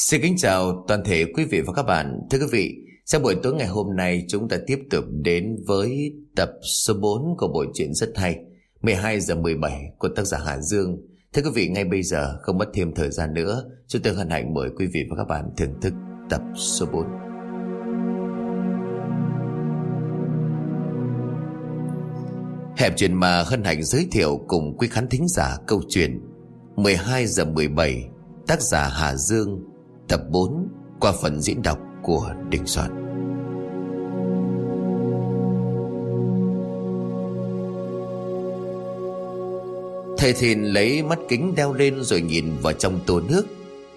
Xin kính chào toàn thể quý vị và các bạn. Thưa quý vị, trong buổi tối ngày hôm nay chúng ta tiếp tục đến với tập số 4 của bộ truyện rất hay 12 giờ 17 của tác giả Hà Dương. Thưa quý vị, ngay bây giờ không mất thêm thời gian nữa, chúng tôi hân hạnh mời quý vị và các bạn thưởng thức tập số 4. Hẹp chuyện mà hân hạnh giới thiệu cùng quý khán thính giả câu chuyện 12 giờ 17 tác giả Hà Dương tập 4 qua phần diễn đọc của Đình Soạn. Thầy Thìn lấy mắt kính đeo lên rồi nhìn vào trong tô nước.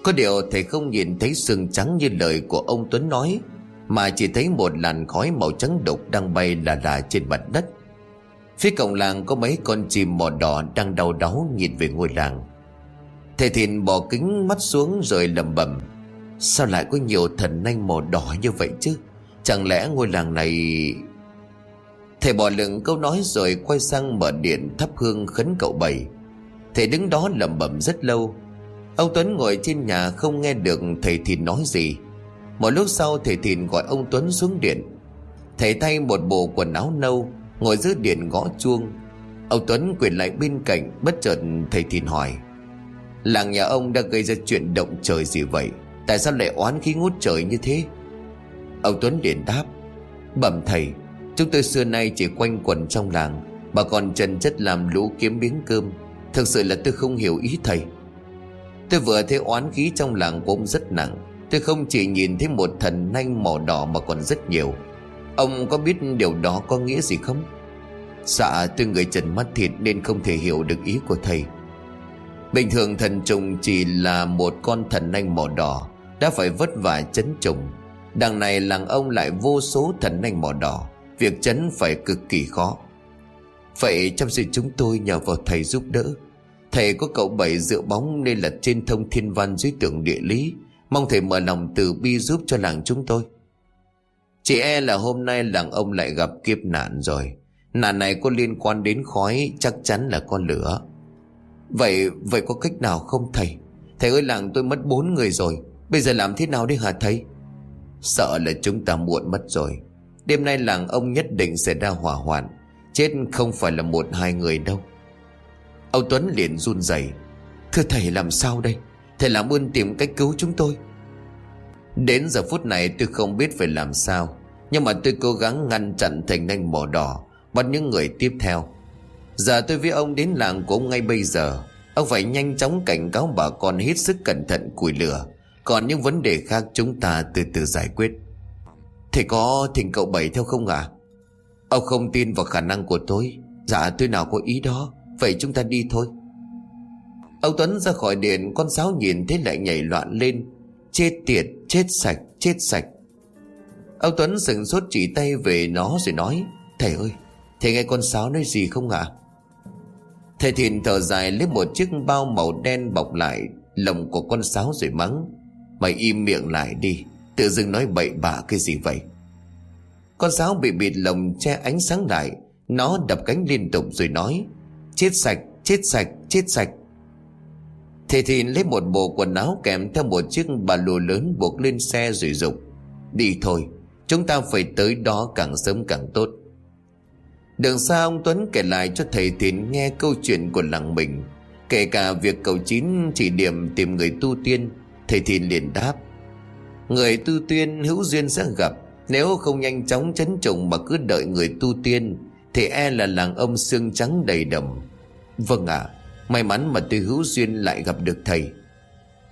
Có điều thầy không nhìn thấy sương trắng như lời của ông Tuấn nói, mà chỉ thấy một làn khói màu trắng đục đang bay là là trên mặt đất. Phía cổng làng có mấy con chim mỏ đỏ đang đau đáu nhìn về ngôi làng. Thầy Thìn bỏ kính mắt xuống rồi lầm bầm. Sao lại có nhiều thần nanh màu đỏ như vậy chứ? Chẳng lẽ ngôi làng này Thầy bỏ lửng câu nói rồi quay sang mở điện thắp hương khấn cậu bảy. Thầy đứng đó lẩm bẩm rất lâu. Ông Tuấn ngồi trên nhà không nghe được thầy Thìn nói gì. Một lúc sau thầy Thìn gọi ông Tuấn xuống điện. Thầy thay một bộ quần áo nâu, Ngồi dưới điện gõ chuông. Ông Tuấn quyền lại bên cạnh, Bất chợt thầy Thìn hỏi, Làng nhà ông đã gây ra chuyện động trời gì vậy? Tại sao lại oán khí ngút trời như thế? Ông Tuấn điện đáp, Bẩm thầy, Chúng tôi xưa nay chỉ quanh quẩn trong làng Bà còn trần chất làm lũ kiếm miếng cơm. Thực sự là tôi không hiểu ý thầy. Tôi vừa thấy oán khí trong làng của ông rất nặng, Tôi không chỉ nhìn thấy một thần nanh màu đỏ mà còn rất nhiều. Ông có biết điều đó có nghĩa gì không? Dạ tôi người trần mắt thịt nên không thể hiểu được ý của thầy. Bình thường thần trùng chỉ là một con thần nanh màu đỏ, Đã phải vất vả chấn trùng. Đằng này làng ông lại vô số thần nanh màu đỏ, Việc chấn phải cực kỳ khó. Vậy trong sự chúng tôi nhờ vào thầy giúp đỡ. Thầy có cậu bảy dựa bóng nên là trên thông thiên văn dưới tưởng địa lý. Mong thầy mở lòng từ bi giúp cho làng chúng tôi. Chỉ e là hôm nay làng ông lại gặp kiếp nạn rồi. Nạn này có liên quan đến khói, chắc chắn là con lửa. Vậy vậy có cách nào không thầy? Thầy ơi, làng tôi mất bốn người rồi. Bây giờ làm thế nào đi hả thầy? Sợ là chúng ta muộn mất rồi. Đêm nay làng ông nhất định sẽ ra hỏa hoạn. Chết không phải là một hai người đâu. Ông Tuấn liền run rẩy. Thưa thầy, làm sao đây? Thầy làm ơn tìm cách cứu chúng tôi. Đến giờ phút này tôi không biết phải làm sao. Nhưng mà tôi cố gắng ngăn chặn thành nhanh mỏ đỏ, Bắt những người tiếp theo. Giờ tôi với ông đến làng của ông ngay bây giờ. Ông phải nhanh chóng cảnh cáo bà con hết sức cẩn thận, củi lửa. Còn những vấn đề khác chúng ta từ từ giải quyết. Thầy có thỉnh cậu Bảy theo không ạ? À? Ông không tin vào khả năng của tôi. Dạ tôi nào có ý đó. Vậy chúng ta đi thôi. Ông Tuấn ra khỏi điện, Con sáo nhìn thấy lại nhảy loạn lên. Chết tiệt, chết sạch chết sạch. Ông Tuấn sừng sốt chỉ tay về nó rồi nói, Thầy ơi, Thầy nghe con sáo nói gì không ạ? à? Thầy Thìn thở dài lấy một chiếc bao màu đen bọc lại Lồng của con sáo rồi mắng. Mày im miệng lại đi Tự dưng nói bậy bạ cái gì vậy? Con sáo bị bịt lồng che ánh sáng lại Nó đập cánh liên tục rồi nói Chết sạch, chết sạch, chết sạch. Thầy Thìn lấy một bộ quần áo kèm theo một chiếc bà lùa lớn buộc lên xe rồi dục Đi thôi Chúng ta phải tới đó càng sớm càng tốt. Đường xa ông Tuấn kể lại cho thầy Thìn nghe câu chuyện của làng mình. Kể cả việc cầu chín chỉ điểm tìm người tu tiên, Thầy Thìn liền đáp, Người tu tiên hữu duyên sẽ gặp, Nếu không nhanh chóng chấn trùng mà cứ đợi người tu tiên, Thì e là làng ông xương trắng đầy đầm. Vâng ạ, May mắn mà tôi hữu duyên lại gặp được thầy.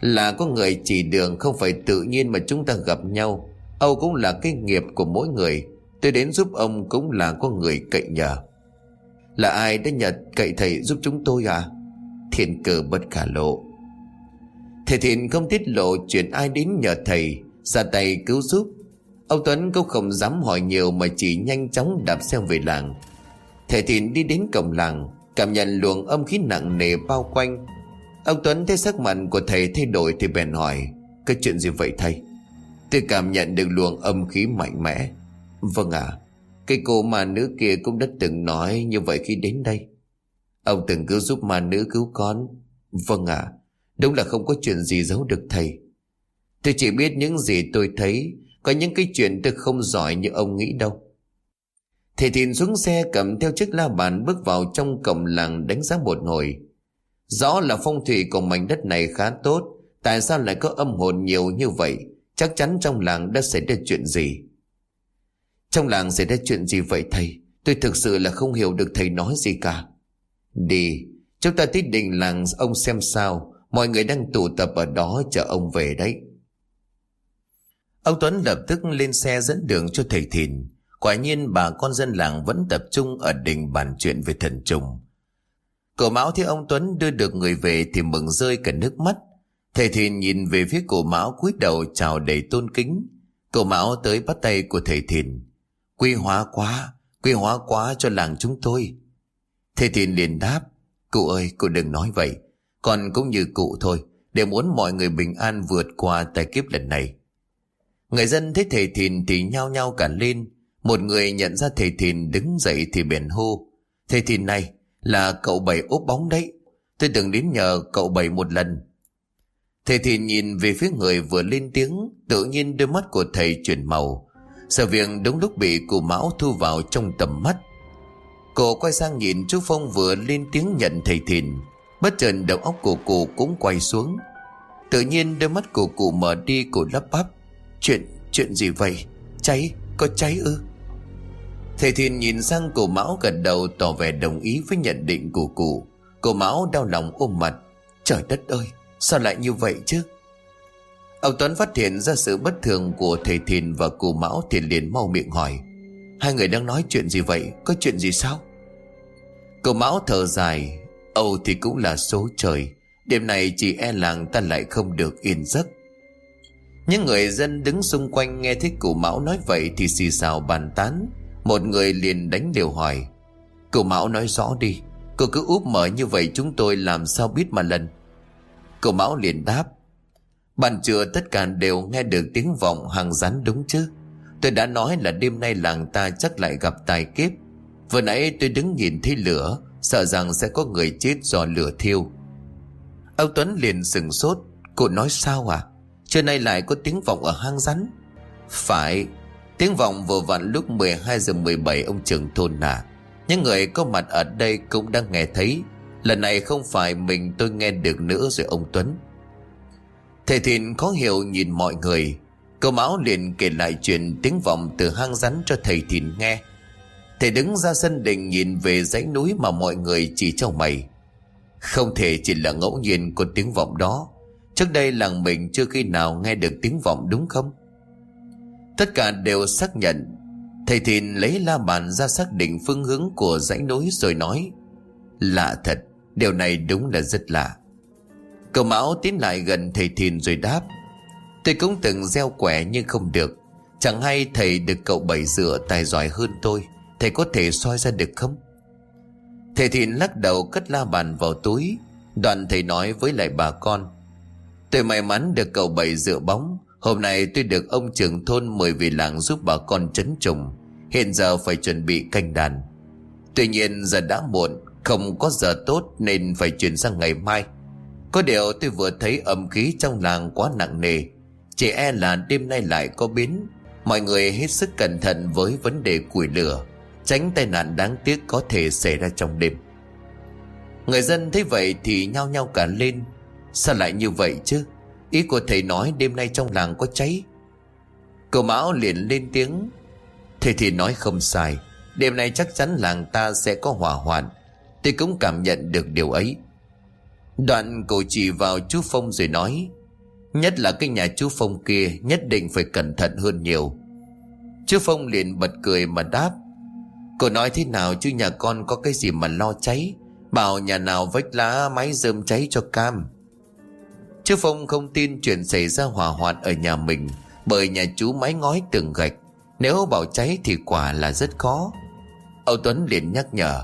Là có người chỉ đường không phải tự nhiên mà chúng ta gặp nhau, Âu cũng là cái nghiệp của mỗi người. Tôi đến giúp ông cũng là có người cậy nhờ. Là ai đã nhờ cậy thầy giúp chúng tôi à? Thiện cờ bất khả lộ. Thầy Thiện không tiết lộ chuyện ai đến nhờ thầy, Ra tay cứu giúp. Ông Tuấn cũng không dám hỏi nhiều Mà chỉ nhanh chóng đạp xe về làng. Thầy Thiện đi đến cổng làng, Cảm nhận luồng âm khí nặng nề bao quanh. Ông Tuấn thấy sắc mặt của thầy thay đổi Thì bèn hỏi Cái chuyện gì vậy thầy? Tôi cảm nhận được luồng âm khí mạnh mẽ. Vâng ạ à, Cái cô mà nữ kia cũng đã từng nói như vậy khi đến đây Ông từng cứu giúp ma nữ cứu con Vâng ạ à, Đúng là không có chuyện gì giấu được thầy Tôi chỉ biết những gì tôi thấy Có những cái chuyện tôi không giỏi như ông nghĩ đâu Thầy Thìn xuống xe cầm theo chiếc la bàn bước vào trong cổng làng đánh giá một hồi. Rõ là phong thủy của mảnh đất này khá tốt, tại sao lại có âm hồn nhiều như vậy? Chắc chắn trong làng đã xảy ra chuyện gì? Trong làng xảy ra chuyện gì vậy thầy? Tôi thực sự là không hiểu được thầy nói gì cả. Đi, chúng ta tới đình làng ông xem sao, mọi người đang tụ tập ở đó chờ ông về đấy. Ông Tuấn lập tức lên xe dẫn đường cho thầy Thìn. Quả nhiên bà con dân làng vẫn tập trung ở đình bàn chuyện về thần trùng. Cổ Mão thấy ông Tuấn đưa được người về thì mừng rơi cả nước mắt. Thầy Thìn nhìn về phía cổ Mão cúi đầu chào đầy tôn kính. Cổ Mão tới bắt tay của thầy Thìn. Quy hóa quá, quy hóa quá cho làng chúng tôi. Thầy Thìn liền đáp. Cụ ơi, cụ đừng nói vậy. Còn cũng như cụ thôi, để muốn mọi người bình an vượt qua tài kiếp lần này. Người dân thấy thầy Thìn thì nhao nhao cả lên, một người nhận ra thầy Thìn đứng dậy thì bèn hô. Thầy Thìn này là cậu bảy úp bóng đấy. Tôi từng đến nhờ cậu bảy một lần. Thầy Thìn nhìn về phía người vừa lên tiếng, tự nhiên đôi mắt của thầy chuyển màu. Sự việc đúng lúc bị cụ Mão thu vào trong tầm mắt. Cô quay sang nhìn chú Phong vừa lên tiếng nhận thầy Thìn. Bất chợt đầu óc của cụ cũng quay xuống. Tự nhiên đôi mắt của cụ mở đi cụ lắp bắp. Chuyện, chuyện gì vậy? Cháy, có cháy ư? Thầy thìn nhìn sang cụ Mão gật đầu tỏ vẻ đồng ý với nhận định của cụ. Cụ Mão đau lòng ôm mặt. Trời đất ơi, sao lại như vậy chứ? Ông Tuấn phát hiện ra sự bất thường của thầy Thìn và cụ Mão thì liền mau miệng hỏi. Hai người đang nói chuyện gì vậy? Có chuyện gì sao? Cụ Mão thở dài. Âu thì cũng là số trời. Đêm này chỉ e làng ta lại không được yên giấc. Những người dân đứng xung quanh nghe thấy cụ Mão nói vậy thì xì xào bàn tán. Một người liền đánh liều hỏi cụ Mão nói rõ đi, cô cứ úp mở như vậy chúng tôi làm sao biết mà lần Cụ Mão liền đáp bạn chưa tất cả đều nghe được tiếng vọng hàng rắn đúng chứ? Tôi đã nói là đêm nay làng ta chắc lại gặp tài kiếp. Vừa nãy tôi đứng nhìn thấy lửa, Sợ rằng sẽ có người chết do lửa thiêu. Ông Tuấn liền sừng sốt. Cô nói sao à? Trưa nay lại có tiếng vọng ở hang rắn. Phải, Tiếng vọng vừa vặn lúc 12 giờ 17 ông trưởng thôn nà. Những người có mặt ở đây cũng đang nghe thấy. Lần này không phải mình tôi nghe được nữa rồi, ông Tuấn. Thầy Thìn khó hiểu nhìn mọi người. Cô Mão liền kể lại chuyện tiếng vọng từ hang rắn cho thầy Thìn nghe. Thầy đứng ra sân đình nhìn về dãy núi mà mọi người chỉ cho mày. Không thể chỉ là ngẫu nhiên của tiếng vọng đó. Trước đây làng mình chưa khi nào nghe được tiếng vọng đúng không? Tất cả đều xác nhận. Thầy Thìn lấy la bàn ra xác định phương hướng của dãy núi rồi nói, Lạ thật, Điều này đúng là rất lạ. Cậu Mão tiến lại gần thầy Thìn rồi đáp Tôi cũng từng gieo quẻ nhưng không được. Chẳng hay thầy được cậu bảy dựa tài giỏi hơn tôi, Thầy có thể soi ra được không? Thầy Thìn lắc đầu cất la bàn vào túi. Đoạn thầy nói với lại bà con, Tôi may mắn được cậu bảy dựa bóng. Hôm nay tôi được ông trưởng thôn mời về làng giúp bà con chấn trùng. Hiện giờ phải chuẩn bị canh đàn. Tuy nhiên giờ đã muộn, Không có giờ tốt nên phải chuyển sang ngày mai. Có điều tôi vừa thấy âm khí trong làng quá nặng nề. Chỉ e là đêm nay lại có biến. Mọi người hết sức cẩn thận với vấn đề củi lửa, Tránh tai nạn đáng tiếc có thể xảy ra trong đêm. Người dân thấy vậy thì nhao nhao cả lên. Sao lại như vậy chứ? Ý của thầy nói đêm nay trong làng có cháy. Cậu Mão liền lên tiếng. Thầy thì nói không sai. Đêm nay chắc chắn làng ta sẽ có hỏa hoạn. Tôi cũng cảm nhận được điều ấy. Đoạn cậu chỉ vào chú Phong rồi nói, Nhất là cái nhà chú Phong kia Nhất định phải cẩn thận hơn nhiều. Chú Phong liền bật cười mà đáp, Cô nói thế nào chứ nhà con có cái gì mà lo cháy? Bảo nhà nào vách lá máy rơm cháy cho cam. Chú Phong không tin chuyện xảy ra hỏa hoạn ở nhà mình, Bởi nhà chú mái ngói tường gạch. Nếu bảo cháy thì quả là rất khó. Âu Tuấn liền nhắc nhở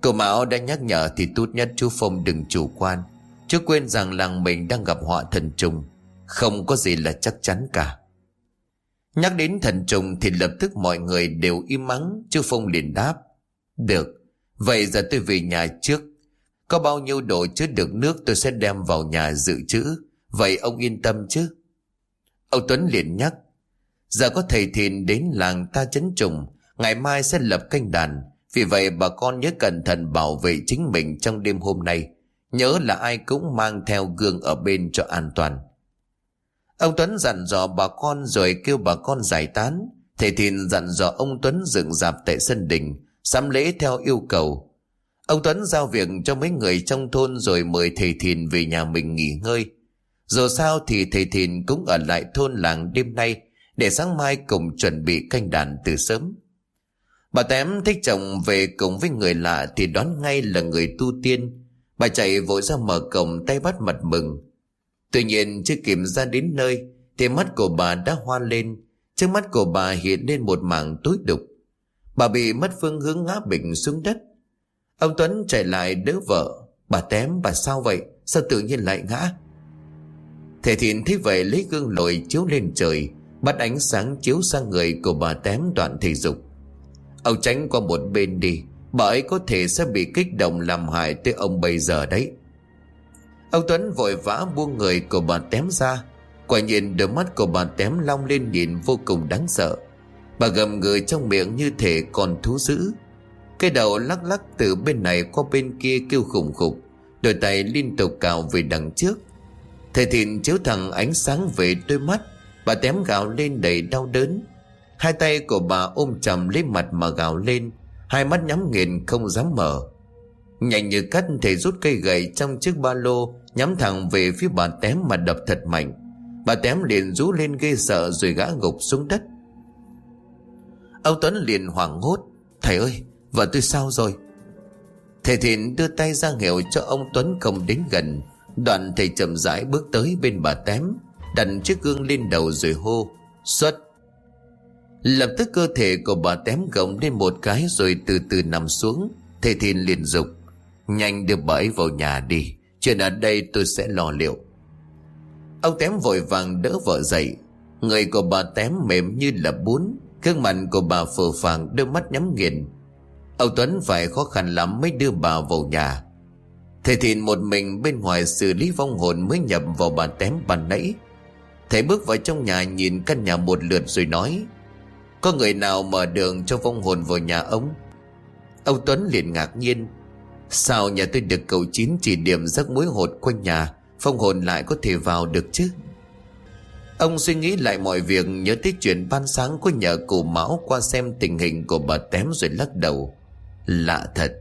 Cậu Mão đã nhắc nhở thì tốt nhất chú Phong đừng chủ quan. Chú quên rằng làng mình đang gặp họa thần trùng. Không có gì là chắc chắn cả. Nhắc đến thần trùng thì lập tức mọi người đều im mắng. Chú Phong liền đáp. Được, Vậy giờ tôi về nhà trước. Có bao nhiêu đồ chứa được nước tôi sẽ đem vào nhà dự trữ. Vậy ông yên tâm chứ? Ông Tuấn liền nhắc. Giờ có thầy thìn đến làng ta chấn trùng. Ngày mai sẽ lập canh đàn. Vì vậy bà con nhớ cẩn thận bảo vệ chính mình trong đêm hôm nay, Nhớ là ai cũng mang theo gương ở bên cho an toàn. Ông Tuấn dặn dò bà con rồi kêu bà con giải tán. Thầy thìn dặn dò ông Tuấn dựng dạp tại sân đình Sắm lễ theo yêu cầu. Ông Tuấn giao việc cho mấy người trong thôn rồi mời thầy thìn về nhà mình nghỉ ngơi. Dù sao thì thầy thìn cũng ở lại thôn làng đêm nay Để sáng mai cùng chuẩn bị canh đàn từ sớm. Bà Tém thấy chồng về cùng với người lạ thì đoán ngay là người tu tiên. Bà chạy vội ra mở cổng tay bắt mặt mừng. Tuy nhiên chưa kịp ra đến nơi Thì mắt của bà đã hoa lên. Trước mắt của bà hiện lên một mảng tối đục. Bà bị mất phương hướng ngã bệnh xuống đất. Ông Tuấn chạy lại đỡ vợ. Bà tém bà sao vậy? Sao tự nhiên lại ngã? Thầy thiện thấy vậy, lấy gương lội chiếu lên trời, Bắt ánh sáng chiếu sang người của bà tém đoạn thể dục. Ông tránh qua một bên đi, Bà ấy có thể sẽ bị kích động làm hại tới ông bây giờ đấy. Ông Tuấn vội vã buông người của bà tém ra. Quả nhiên đôi mắt của bà tém long lên nhìn vô cùng đáng sợ. Bà gầm người trong miệng như thể còn thú dữ. Cái đầu lắc lắc từ bên này qua bên kia kêu khủng khục, Đôi tay liên tục cào về đằng trước. Thầy thìn chiếu thẳng ánh sáng về đôi mắt, Bà tém gào lên đầy đau đớn. Hai tay của bà ôm chầm lấy mặt mà gào lên, Hai mắt nhắm nghiền không dám mở. Nhanh như cắt thầy rút cây gậy trong chiếc ba lô, Nhắm thẳng về phía bà tém mà đập thật mạnh. Bà tém liền rú lên ghê sợ rồi gã gục xuống đất. Ông Tuấn liền hoảng hốt, Thầy ơi, vợ tôi sao rồi? Thầy Thìn đưa tay ra hiệu cho ông Tuấn không đến gần. Đoạn thầy chậm rãi bước tới bên bà tém, Đặt chiếc gương lên đầu rồi hô, Xuất! Lập tức cơ thể của bà tém gồng lên một cái rồi từ từ nằm xuống. Thầy Thìn liền dục, Nhanh đưa bà ấy vào nhà đi, Chuyện ở đây tôi sẽ lo liệu. Ông tém vội vàng đỡ vợ dậy. Người của bà tém mềm như là bún, Gương mặt của bà phờ phàng, đôi mắt nhắm nghiền. Ông Tuấn phải khó khăn lắm mới đưa bà vào nhà. Thầy Thìn một mình bên ngoài xử lý vong hồn mới nhập vào bà tém bàn nãy. Thầy bước vào trong nhà nhìn căn nhà một lượt rồi nói có người nào mở đường cho vong hồn vào nhà ông? Ông Tuấn liền ngạc nhiên. Sao nhà tôi được cầu chín chỉ điểm rắc mối hột quanh nhà Phong hồn lại có thể vào được chứ? Ông suy nghĩ lại mọi việc, Nhớ tới chuyện ban sáng có nhờ cụ Mão Qua xem tình hình của bà tém rồi lắc đầu. Lạ thật,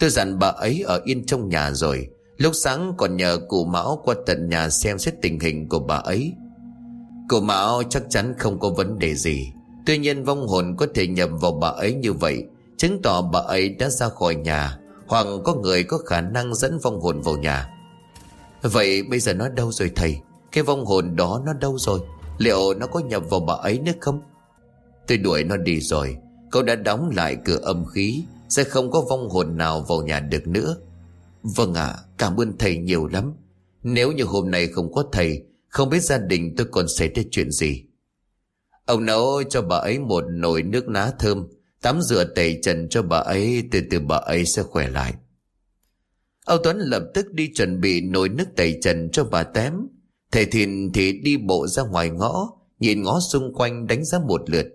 Tôi dặn bà ấy ở yên trong nhà rồi. Lúc sáng còn nhờ cụ Mão qua tận nhà xem xét tình hình của bà ấy. Cụ Mão chắc chắn không có vấn đề gì. Tuy nhiên vong hồn có thể nhầm vào bà ấy như vậy, Chứng tỏ bà ấy đã ra khỏi nhà, Hoặc có người có khả năng dẫn vong hồn vào nhà. Vậy bây giờ nó đâu rồi thầy? Cái vong hồn đó nó đâu rồi? Liệu nó có nhập vào bà ấy nữa không? Tôi đuổi nó đi rồi. Cậu đã đóng lại cửa âm khí, Sẽ không có vong hồn nào vào nhà được nữa. Vâng ạ, Cảm ơn thầy nhiều lắm. Nếu như hôm nay không có thầy, Không biết gia đình tôi còn xảy ra chuyện gì. Ông nấu cho bà ấy một nồi nước lá thơm Tắm rửa tẩy trần cho bà ấy Từ từ bà ấy sẽ khỏe lại Âu Tuấn lập tức đi chuẩn bị nồi nước tẩy trần cho bà tém. Thầy Thìn thì đi bộ ra ngoài ngõ, nhìn ngó xung quanh đánh giá một lượt.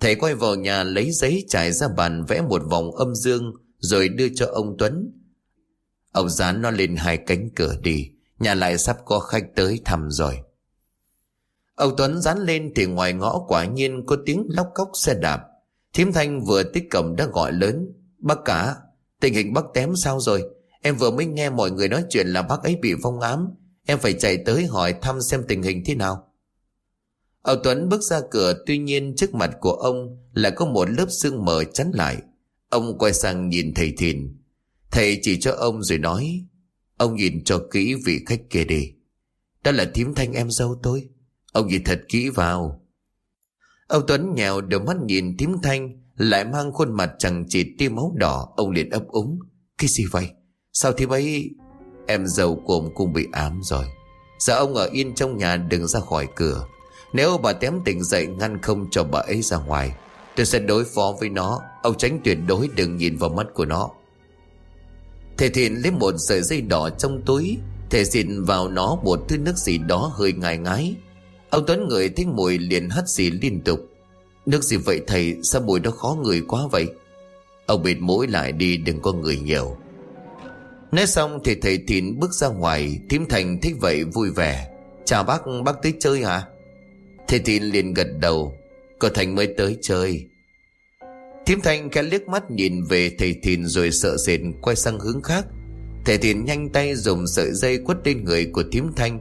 Thầy quay vào nhà lấy giấy trải ra bàn vẽ một vòng âm dương rồi đưa cho ông Tuấn. Ông dán nó lên hai cánh cửa đi, nhà lại sắp có khách tới thăm rồi. Ông Tuấn dán lên thì ngoài ngõ quả nhiên có tiếng lóc cốc xe đạp. Thiếm Thanh vừa tích cổng đã gọi lớn. Bác cả, tình hình bác tém sao rồi? Em vừa mới nghe mọi người nói chuyện là bác ấy bị phong ám Em phải chạy tới hỏi thăm xem tình hình thế nào Ông Tuấn bước ra cửa Tuy nhiên trước mặt của ông Là có một lớp sương mờ chắn lại Ông quay sang nhìn thầy Thìn Thầy chỉ cho ông rồi nói Ông nhìn cho kỹ vị khách kia đi Đó là thím thanh em dâu tôi Ông nhìn thật kỹ vào. Ông Tuấn nhèo đôi mắt nhìn thím thanh, Lại mang khuôn mặt chẳng chỉ tia máu đỏ, Ông liền ấp úng. Cái gì vậy? Sao thì bấy? Em giàu của ông cũng bị ám rồi. Giờ ông ở yên trong nhà đừng ra khỏi cửa. Nếu bà tém tỉnh dậy ngăn không cho bà ấy ra ngoài, Tôi sẽ đối phó với nó. Ông tránh tuyệt đối đừng nhìn vào mắt của nó. Thầy Thiện lấy một sợi dây đỏ trong túi, Thầy xịn vào nó một thứ nước gì đó hơi ngài ngái. Ông Tuấn ngửi thấy mùi liền hắt xì liên tục. Nước gì vậy thầy? Sao mùi đó khó ngửi quá vậy? Ông bịt mũi lại đi, đừng có người nhiều. Nói xong thì thầy Thìn bước ra ngoài. Thím Thành thích vậy vui vẻ. Chào bác bác tới chơi hả? Thầy Thìn liền gật đầu. Cậu Thành mới tới chơi. Thím Thành cái liếc mắt nhìn về thầy Thìn Rồi sợ sệt quay sang hướng khác. Thầy Thìn nhanh tay dùng sợi dây quất lên người của thím Thanh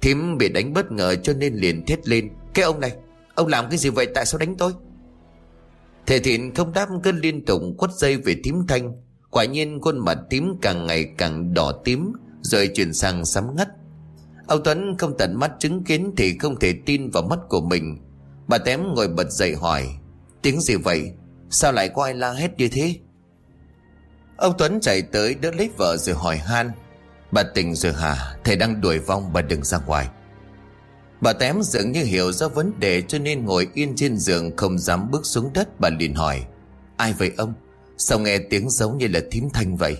Thím bị đánh bất ngờ cho nên liền thét lên, Cái ông này, Ông làm cái gì vậy? Tại sao đánh tôi? Thầy thịnh không đáp, cứ liên tục quất dây về thím Thanh. Quả nhiên khuôn mặt tím càng ngày càng đỏ tím, Rồi chuyển sang sắm ngắt. Ông Tuấn không tận mắt chứng kiến Thì không thể tin vào mắt của mình. Bà tém ngồi bật dậy hỏi, Tiếng gì vậy? Sao lại có ai la hét như thế? Ông Tuấn chạy tới đỡ lấy vợ rồi hỏi han Bà tỉnh rồi hả Thầy đang đuổi vong, bà đừng ra ngoài. Bà tém dường như hiểu ra vấn đề Cho nên ngồi yên trên giường Không dám bước xuống đất, Bà liền hỏi, Ai vậy ông? Sao nghe tiếng giống như là thím thanh vậy?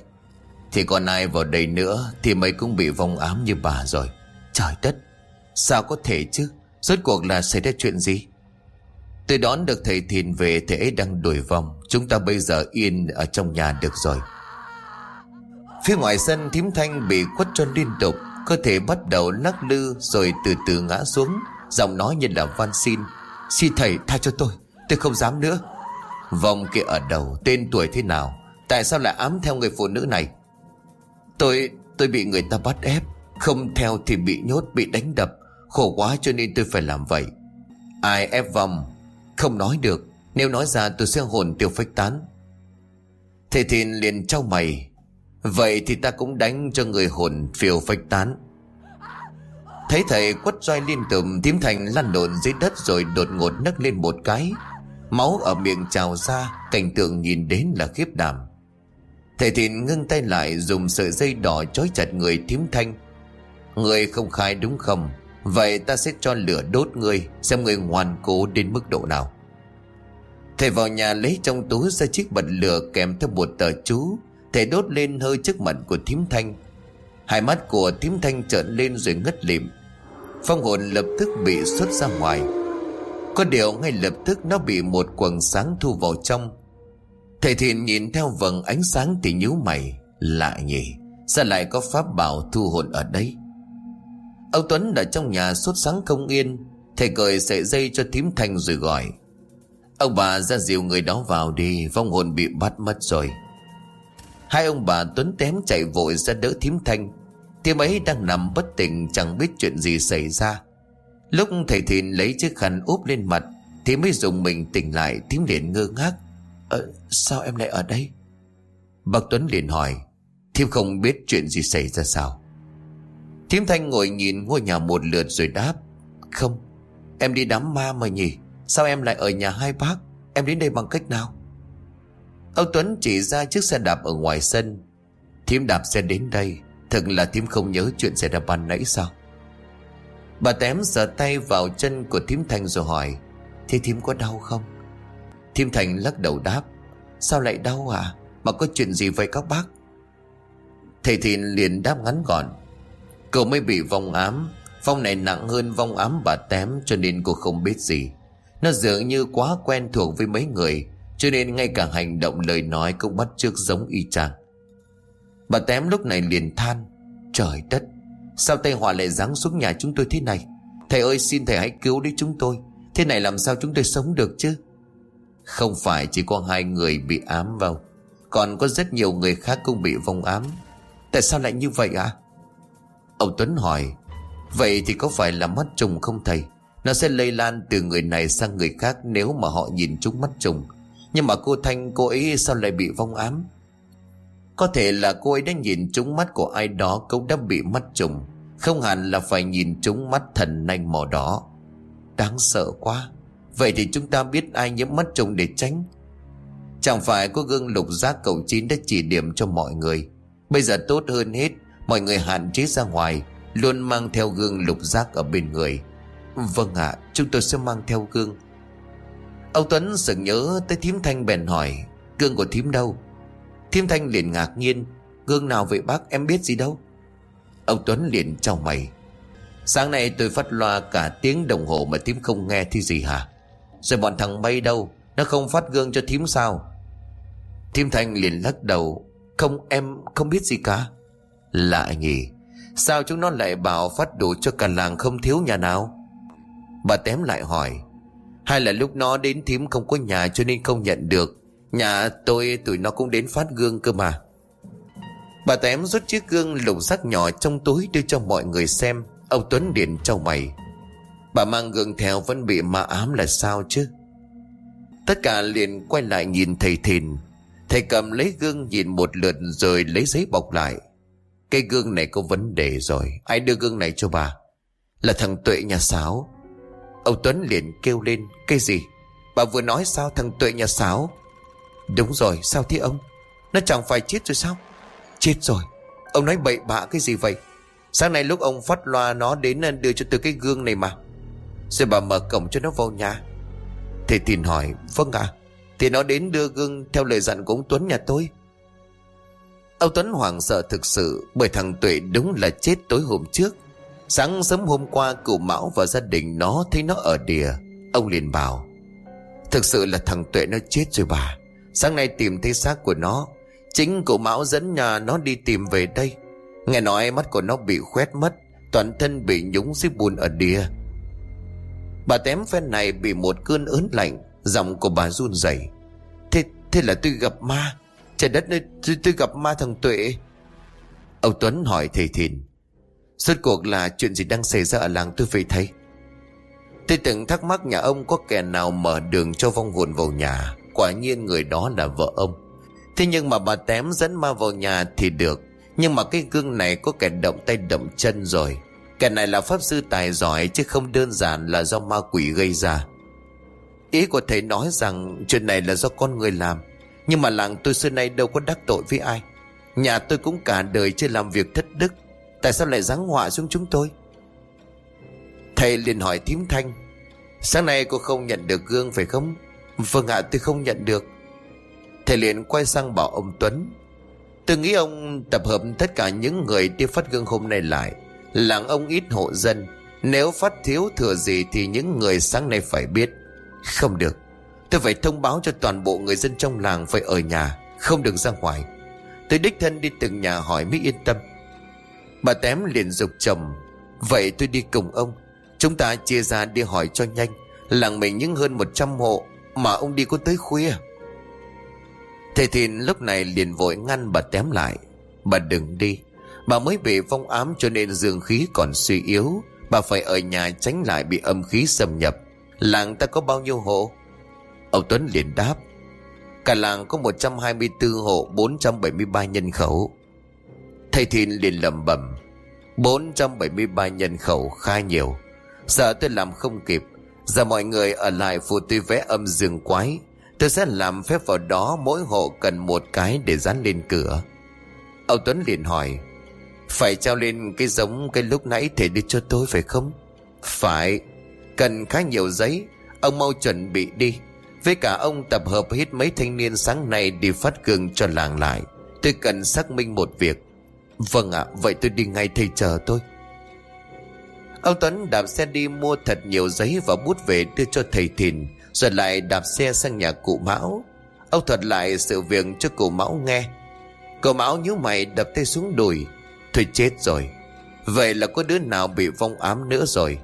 Thì còn ai vào đây nữa Thì mấy cũng bị vong ám như bà rồi. Trời đất, Sao có thể chứ? Rốt cuộc là xảy ra chuyện gì? Tôi đón được thầy Thìn về, Thầy ấy đang đuổi vòng Chúng ta bây giờ yên ở trong nhà được rồi. Phía ngoài sân, thím thanh bị quất cho liên tục. Cơ thể bắt đầu lắc lư Rồi từ từ ngã xuống. Giọng nói như là van xin. Xin thầy, tha cho tôi. Tôi không dám nữa. Vòng kia ở đầu Tên tuổi thế nào? Tại sao lại ám theo người phụ nữ này? Tôi tôi bị người ta bắt ép. Không theo thì bị nhốt, Bị đánh đập. Khổ quá cho nên tôi phải làm vậy. Ai ép vòng Không nói được. Nếu nói ra tôi sẽ hồn tiêu phách tán. Thầy Thìn liền trao mày. Vậy thì ta cũng đánh cho người hồn phiêu phách tán. Thấy thầy quất roi liên tục Tím thành lăn lộn dưới đất rồi đột ngột nấc lên một cái. Máu ở miệng trào ra, Cảnh tượng nhìn đến là khiếp đảm. Thầy thìn ngưng tay lại Dùng sợi dây đỏ trói chặt người thím thanh. Người không khai đúng không? Vậy ta sẽ cho lửa đốt người, Xem người ngoan cố đến mức độ nào. Thầy vào nhà lấy trong túi ra chiếc bật lửa kèm theo một tờ chú. Thầy đốt lên hơi trước mặt của thím thanh. Hai mắt của thím thanh trợn lên rồi ngất lịm. Phong hồn lập tức bị xuất ra ngoài. Có điều ngay lập tức nó bị một quầng sáng thu vào trong. Thầy thiện nhìn theo vầng ánh sáng thì nhíu mày, Lạ nhỉ, Sao lại có pháp bảo thu hồn ở đây? Ông Tuấn ở trong nhà sốt sáng không yên, Thầy cởi sợi dây cho thím thanh rồi gọi. Ông bà ra dìu người đó vào đi, Vong hồn bị bắt mất rồi. Hai ông bà Tuấn tém chạy vội ra đỡ thím thanh. Thím ấy đang nằm bất tỉnh Chẳng biết chuyện gì xảy ra. Lúc thầy thìn lấy chiếc khăn úp lên mặt Thì mới dùng mình tỉnh lại Thím liền ngơ ngác. Ờ, Sao em lại ở đây? Bác Tuấn liền hỏi. Thím không biết chuyện gì xảy ra sao? Thím Thanh ngồi nhìn ngôi nhà một lượt rồi đáp. Không Em đi đám ma mà nhỉ. Sao em lại ở nhà hai bác? Em đến đây bằng cách nào? Ông Tuấn chỉ ra chiếc xe đạp ở ngoài sân. Thím đạp xe đến đây Thật là thím không nhớ chuyện xảy ra ban nãy sao? Bà tém sờ tay vào chân của thím Thành rồi hỏi, Thế thím có đau không? Thím Thành lắc đầu đáp, Sao lại đau à Mà có chuyện gì vậy các bác? Thầy Thìn liền đáp ngắn gọn, Cậu mới bị vong ám Phong này nặng hơn vong ám bà tém Cho nên cô không biết gì. Nó dường như quá quen thuộc với mấy người. Cho nên ngay cả hành động lời nói Cũng bắt chước giống y chang. Bà tém lúc này liền than, Trời đất, Sao tay Họa lại giáng xuống nhà chúng tôi thế này? Thầy ơi, xin thầy hãy cứu đi chúng tôi. Thế này làm sao chúng tôi sống được chứ? Không phải chỉ có hai người bị ám vào, Còn có rất nhiều người khác cũng bị vong ám. Tại sao lại như vậy ạ? À? Ông Tuấn hỏi, Vậy thì có phải là mắt trùng không thầy? Nó sẽ lây lan từ người này sang người khác Nếu mà họ nhìn chúng mắt trùng. Nhưng mà cô Thanh, cô ấy sao lại bị vong ám? Có thể là cô ấy đã nhìn trúng mắt của ai đó Cũng đã bị mắt trùng. Không hẳn là phải nhìn trúng mắt thần nanh màu đỏ. Đáng sợ quá. Vậy thì chúng ta biết ai nhiễm mắt trùng để tránh? Chẳng phải có gương lục giác cầu chín đã chỉ điểm cho mọi người. Bây giờ tốt hơn hết, Mọi người hạn chế ra ngoài, Luôn mang theo gương lục giác ở bên người. Vâng ạ, Chúng tôi sẽ mang theo gương. Ông Tuấn sực nhớ tới thím Thanh bèn hỏi, Gương của thím đâu? Thím Thanh liền ngạc nhiên, Gương nào vậy bác? Em biết gì đâu. Ông Tuấn liền trao mày, Sáng nay tôi phát loa cả tiếng đồng hồ mà thím không nghe thì gì hả? Rồi bọn thằng bay đâu? Nó không phát gương cho thím sao? Thím Thanh liền lắc đầu, Không, em không biết gì cả. Lạ nhỉ, Sao chúng nó lại bảo phát đủ cho cả làng không thiếu nhà nào? Bà tém lại hỏi hay là lúc nó đến thím không có nhà cho nên không nhận được. Nhà tôi, tụi nó cũng đến phát gương cơ mà. Bà tém rút chiếc gương lục sắc nhỏ trong túi đưa cho mọi người xem. Ông Tuấn điện trao mày. Bà mang gương theo vẫn bị ma ám là sao chứ? Tất cả liền quay lại nhìn thầy thìn. Thầy cầm lấy gương nhìn một lượt rồi lấy giấy bọc lại. Cây gương này có vấn đề rồi. Ai đưa gương này cho bà? Là thằng Tuệ nhà Sáo. Ông Tuấn liền kêu lên Cái gì? Bà vừa nói sao thằng Tuệ nhà Sáo? Đúng rồi sao thế ông? Nó chẳng phải chết rồi sao? Chết rồi. Ông nói bậy bạ cái gì vậy? Sáng nay lúc ông phát loa nó đến ờ, đưa cho tôi cái gương này mà. Rồi bà mở cổng cho nó vào nhà. Thầy tìm hỏi Vâng ạ. À, Thì nó đến đưa gương theo lời dặn của ông Tuấn nhà tôi. Ông Tuấn hoảng sợ thực sự Bởi thằng Tuệ đúng là chết tối hôm trước. Sáng sớm hôm qua cụ Mão và gia đình nó thấy nó ở đìa Ông liền bảo Thực sự là thằng Tuệ nó chết rồi bà. Sáng nay tìm thấy xác của nó. Chính cụ Mão dẫn nhà nó đi tìm về đây. Nghe nói mắt của nó bị khoét mất Toàn thân bị nhúng dưới bùn ở đìa Bà tém phen này bị một cơn ớn lạnh Giọng của bà run rẩy. Thế thế là tôi gặp ma. Trời đất ơi tôi, tôi gặp ma thằng Tuệ. Ông Tuấn hỏi thầy Thìn Suốt cuộc là chuyện gì đang xảy ra ở làng tôi vậy thấy Tôi từng thắc mắc nhà ông có kẻ nào mở đường cho vong hồn vào nhà? Quả nhiên người đó là vợ ông. Thế nhưng mà bà tém dẫn ma vào nhà thì được. Nhưng mà cái gương này có kẻ động tay động chân rồi. Kẻ này là pháp sư tài giỏi, Chứ không đơn giản là do ma quỷ gây ra. Ý của thầy nói rằng Chuyện này là do con người làm. Nhưng mà làng tôi xưa nay đâu có đắc tội với ai. Nhà tôi cũng cả đời chưa làm việc thất đức. Tại sao lại giáng họa xuống chúng tôi? Thầy liền hỏi thím thanh, Sáng nay cô không nhận được gương phải không? Vâng ạ, tôi không nhận được. Thầy liền quay sang bảo ông Tuấn, Tôi nghĩ ông tập hợp tất cả những người đi phát gương hôm nay lại, Làng ông ít hộ dân. Nếu phát thiếu thừa gì thì những người sáng nay phải biết. Không được, Tôi phải thông báo cho toàn bộ người dân trong làng phải ở nhà, Không được ra ngoài. Tôi đích thân đi từng nhà hỏi mới yên tâm. Bà tém liền dục chồng, Vậy tôi đi cùng ông. Chúng ta chia ra đi hỏi cho nhanh, Làng mình những hơn 100 hộ Mà ông đi có tới khuya. Thầy Thìn lúc này liền vội ngăn bà tém lại. Bà đừng đi, Bà mới bị phong ám cho nên dương khí còn suy yếu, Bà phải ở nhà tránh lại bị âm khí xâm nhập. Làng ta có bao nhiêu hộ? Ông Tuấn liền đáp, Cả làng có 124 hộ 473 nhân khẩu. Thầy Thìn liền lầm bẩm 473 nhân khẩu khá nhiều. Sợ tôi làm không kịp. Giờ mọi người ở lại phụ tôi vẽ âm dương quái. Tôi sẽ làm phép vào đó Mỗi hộ cần một cái để dán lên cửa. Ông Tuấn liền hỏi, Phải trao lên cái giống Cái lúc nãy thầy đi cho tôi phải không? Phải. Cần khá nhiều giấy. Ông mau chuẩn bị đi. Với cả ông tập hợp hết mấy thanh niên sáng nay Đi phát gương cho làng lại. Tôi cần xác minh một việc. Vâng ạ, Vậy tôi đi ngay thầy chờ tôi. Ông Tuấn đạp xe đi mua thật nhiều giấy và bút về đưa cho thầy Thìn, Rồi lại đạp xe sang nhà cụ Mão. Ông thuật lại sự việc cho cụ Mão nghe. Cụ Mão nhíu mày đập tay xuống đùi. Thôi chết rồi, Vậy là có đứa nào bị vong ám nữa rồi?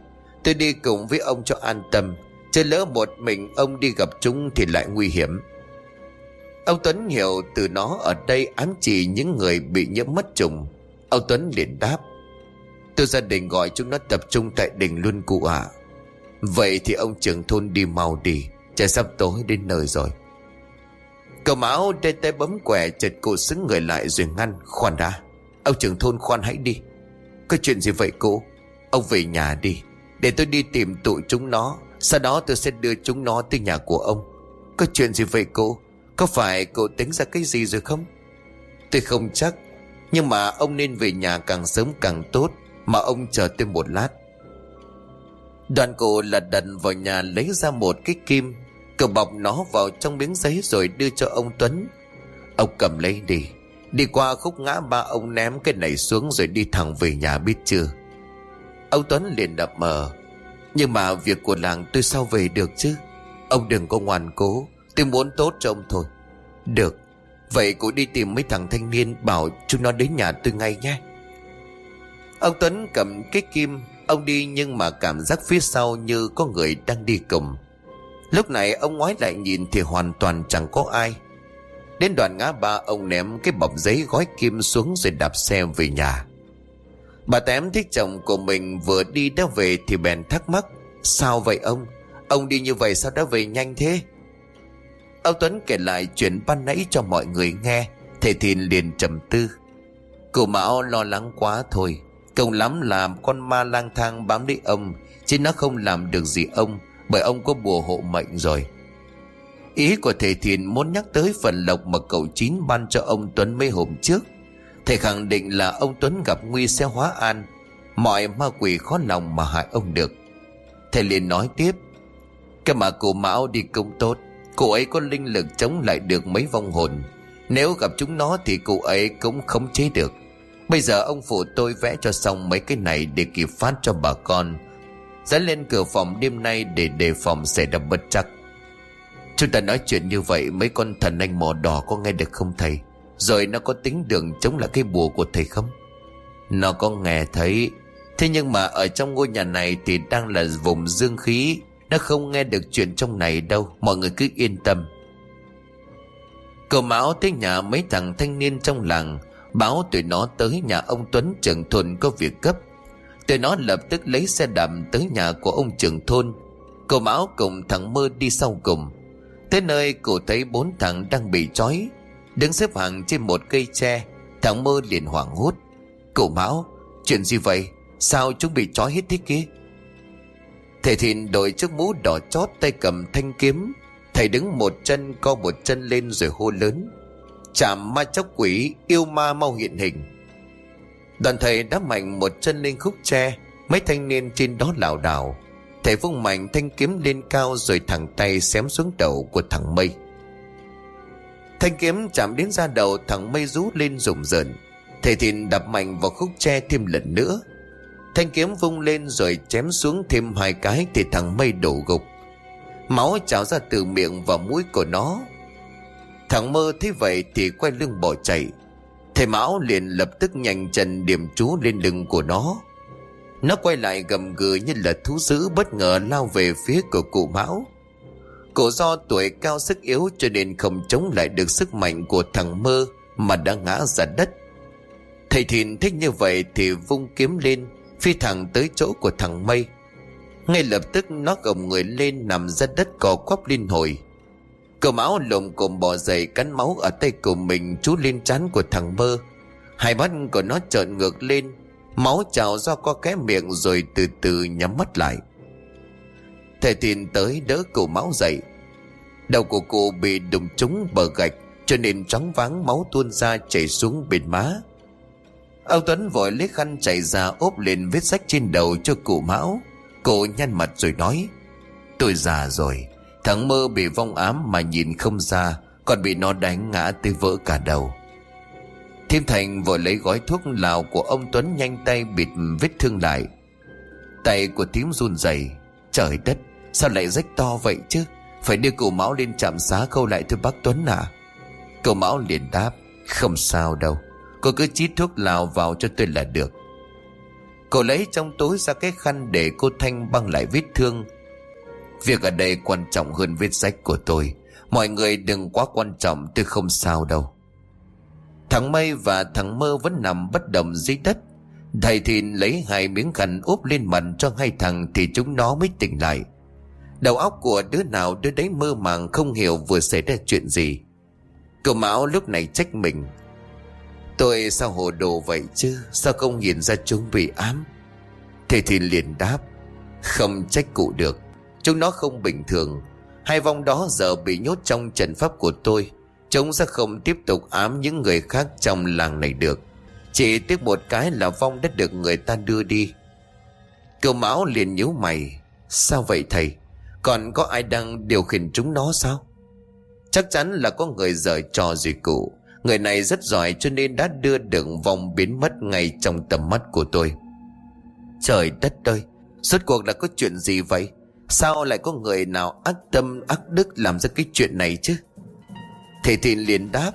Tôi đi cùng với ông cho an tâm, Chứ lỡ một mình ông đi gặp chúng thì lại nguy hiểm. Ông Tuấn hiểu từ nó ở đây ám chỉ những người bị nhiễm mất trùng Ông Tuấn liền đáp, Tôi gia đình gọi chúng nó tập trung tại đỉnh luôn cụ ạ. Vậy thì ông trưởng thôn đi mau đi, Trời sắp tối đến nơi rồi. Cậu máu tay tay bấm quẻ chợt cụ xứng người lại rồi ngăn, Khoan đã, Ông trưởng thôn khoan hãy đi. Có chuyện gì vậy cô Ông về nhà đi, Để tôi đi tìm tụi chúng nó, Sau đó tôi sẽ đưa chúng nó tới nhà của ông. Có chuyện gì vậy cô có phải cô tính ra cái gì rồi không? Tôi không chắc, Nhưng mà ông nên về nhà càng sớm càng tốt, Mà ông chờ tôi một lát. Đoàn cổ lật đặt vào nhà lấy ra một cái kim, Cậu bọc nó vào trong miếng giấy rồi đưa cho ông Tuấn. Ông cầm lấy đi Đi qua khúc ngã ba ông ném cái này xuống rồi đi thẳng về nhà biết chưa? Ông Tuấn liền đập mờ, Nhưng mà việc của làng tôi sao về được chứ? Ông đừng có ngoan cố. Tôi muốn tốt cho ông thôi. Được, Vậy cô đi tìm mấy thằng thanh niên Bảo chúng nó đến nhà tôi ngay nhé. Ông Tuấn cầm cái kim, Ông đi nhưng mà cảm giác phía sau Như có người đang đi cùng. Lúc này ông ngoái lại nhìn Thì hoàn toàn chẳng có ai. Đến đoạn ngã ba, ông ném cái bọc giấy gói kim xuống rồi đạp xe về nhà. Bà tém thích chồng của mình vừa đi đã về thì bèn thắc mắc, Sao vậy ông? Ông đi như vậy sao đã về nhanh thế? Ông Tuấn kể lại chuyện ban nãy cho mọi người nghe Thầy Thìn liền trầm tư. Cụ Mão lo lắng quá thôi, Công lắm là con ma lang thang bám lấy ông, Chứ nó không làm được gì ông, Bởi ông có bùa hộ mệnh rồi. Ý của thầy Thìn muốn nhắc tới phần lộc mà cậu Chín ban cho ông Tuấn mấy hôm trước. Thầy khẳng định là ông Tuấn gặp nguy sẽ hóa an, Mọi ma quỷ khó lòng mà hại ông được. Thầy liền nói tiếp, Cái mà cụ Mão đi công tốt cô ấy có linh lực chống lại được mấy vong hồn. Nếu gặp chúng nó thì cô ấy cũng khống chế được. Bây giờ ông phụ tôi vẽ cho xong mấy cái này để kịp phát cho bà con. Dán lên cửa phòng đêm nay để đề phòng xảy ra bất chắc. Chúng ta nói chuyện như vậy, mấy con thần anh mỏ đỏ có nghe được không thầy? Rồi nó có tính đường chống lại cái bùa của thầy không? Nó có nghe thấy. Thế nhưng mà ở trong ngôi nhà này thì đang là vùng dương khí. Nó không nghe được chuyện trong này đâu, Mọi người cứ yên tâm. Cậu Mão tới nhà mấy thằng thanh niên trong làng, Báo tụi nó tới nhà ông Tuấn trưởng thôn có việc cấp Tụi nó lập tức lấy xe đạp tới nhà của ông trưởng thôn. Cậu Mão cùng thằng Mơ đi sau cùng. Tới nơi, cậu thấy bốn thằng đang bị trói. Đứng xếp hàng trên một cây tre, Thằng Mơ liền hoảng hốt. Cậu Mão, Chuyện gì vậy? Sao chúng bị trói hết thế kia? Thầy Thìn đội chiếc mũ đỏ chót tay cầm thanh kiếm. Thầy đứng một chân, co một chân lên rồi hô lớn. Chạm ma chóc quỷ, Yêu ma mau hiện hình. Đoàn thầy đã mạnh một chân lên khúc tre, Mấy thanh niên trên đó lảo đảo. Thầy vung mạnh thanh kiếm lên cao Rồi thẳng tay xém xuống đầu của thằng mây. Thanh kiếm chạm đến ra đầu, Thằng mây rú lên rùng rợn. Thầy thìn đập mạnh vào khúc tre thêm lần nữa. Thanh kiếm vung lên rồi chém xuống thêm hai cái Thì thằng mây đổ gục. Máu trào ra từ miệng và mũi của nó. Thằng mơ thấy vậy thì quay lưng bỏ chạy. Thầy Mão liền lập tức nhanh chân điểm chú lên lưng của nó. Nó quay lại gầm gừ như là thú dữ bất ngờ lao về phía của cụ Mão. Cụ do tuổi cao sức yếu cho nên không chống lại được sức mạnh của thằng mơ mà đã ngã ra đất. Thầy Thìn thích như vậy thì vung kiếm lên phi thẳng tới chỗ của thằng Mây ngay lập tức nó gồng người lên nằm ra đất cò quắp liên hồi Cậu máu lồm cồm bò dậy cắn máu ở tay của mình chú lên trán của thằng mơ. Hai mắt của nó trợn ngược lên, máu trào ra qua cái miệng rồi từ từ nhắm mắt lại. Thầy tin tới đỡ cậu máu dậy. Đầu của cụ bị đụng trúng bờ gạch cho nên trắng váng máu tuôn ra chảy xuống bên má. Ông Tuấn vội lấy khăn chạy ra ốp lên vết sách trên đầu cho cụ Mão. Cụ nhăn mặt rồi nói, Tôi già rồi, Thằng mơ bị vong ám mà nhìn không ra, Còn bị nó đánh ngã tới vỡ cả đầu. Thiên Thành vội lấy gói thuốc lào của ông Tuấn nhanh tay bịt vết thương lại. Tay của tím run rẩy, Trời đất, Sao lại rách to vậy chứ? Phải đưa cụ Mão lên trạm xá khâu lại thưa bác Tuấn à? Cậu Mão liền đáp, Không sao đâu Cô cứ chít thuốc lào vào cho tôi là được. Cậu lấy trong túi ra cái khăn để cô Thanh băng lại vết thương. Việc ở đây quan trọng hơn vết sách của tôi. Mọi người đừng quá quan trọng, tôi không sao đâu. Thằng Mây và thằng Mơ vẫn nằm bất động dưới đất. Thầy thìn lấy hai miếng khăn úp lên mặt cho hai thằng Thì chúng nó mới tỉnh lại. Đầu óc của đứa nào đứa đấy mơ màng không hiểu vừa xảy ra chuyện gì. Cậu Mão lúc này trách mình. Tôi sao hồ đồ vậy chứ? Sao không nhìn ra chúng bị ám? Thầy thì liền đáp, Không trách cụ được. Chúng nó không bình thường. Hai vong đó giờ bị nhốt trong trận pháp của tôi. Chúng sẽ không tiếp tục ám những người khác trong làng này được. Chỉ tiếc một cái là vong đã được người ta đưa đi. Cậu Mão liền nhíu mày. Sao vậy thầy? Còn có ai đang điều khiển chúng nó sao? Chắc chắn là có người giở trò gì cụ. Người này rất giỏi cho nên đã đưa đường vòng biến mất ngay trong tầm mắt của tôi. Trời đất ơi, Suốt cuộc là có chuyện gì vậy? Sao lại có người nào ác tâm, ác đức Làm ra cái chuyện này chứ? Thầy Thìn liền đáp.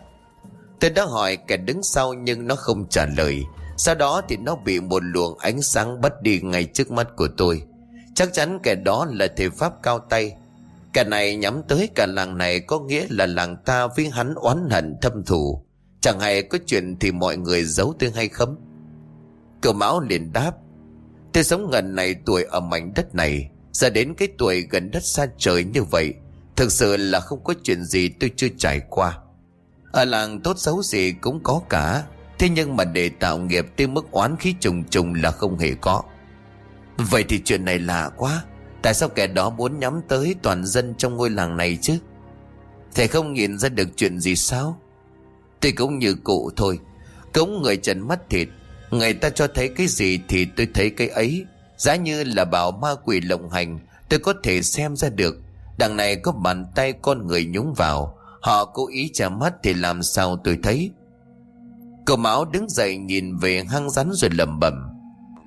Tôi đã hỏi kẻ đứng sau nhưng nó không trả lời. Sau đó thì nó bị một luồng ánh sáng bắt đi ngay trước mắt của tôi. Chắc chắn kẻ đó là thầy Pháp cao tay. Cả này nhắm tới cả làng này có nghĩa là làng ta với hắn oán hận thâm thù. Chẳng hay có chuyện thì mọi người giấu tôi hay không? Cậu Mão liền đáp, Tôi sống gần này tuổi ở mảnh đất này, Giờ đến cái tuổi gần đất xa trời như vậy, Thực sự là không có chuyện gì tôi chưa trải qua. Ở làng tốt xấu gì cũng có cả, Thế nhưng mà để tạo nghiệp tới mức oán khí trùng trùng là không hề có. Vậy thì chuyện này lạ quá Tại sao kẻ đó muốn nhắm tới toàn dân trong ngôi làng này chứ? Thầy không nhìn ra được chuyện gì sao? Tôi cũng như cụ thôi, Cống người trần mắt thịt, Người ta cho thấy cái gì thì tôi thấy cái ấy. Giá như là bảo ma quỷ lộng hành, Tôi có thể xem ra được. Đằng này có bàn tay con người nhúng vào, Họ cố ý trả mắt thì làm sao tôi thấy? Cậu Mão đứng dậy nhìn về hang rắn rồi lẩm bẩm.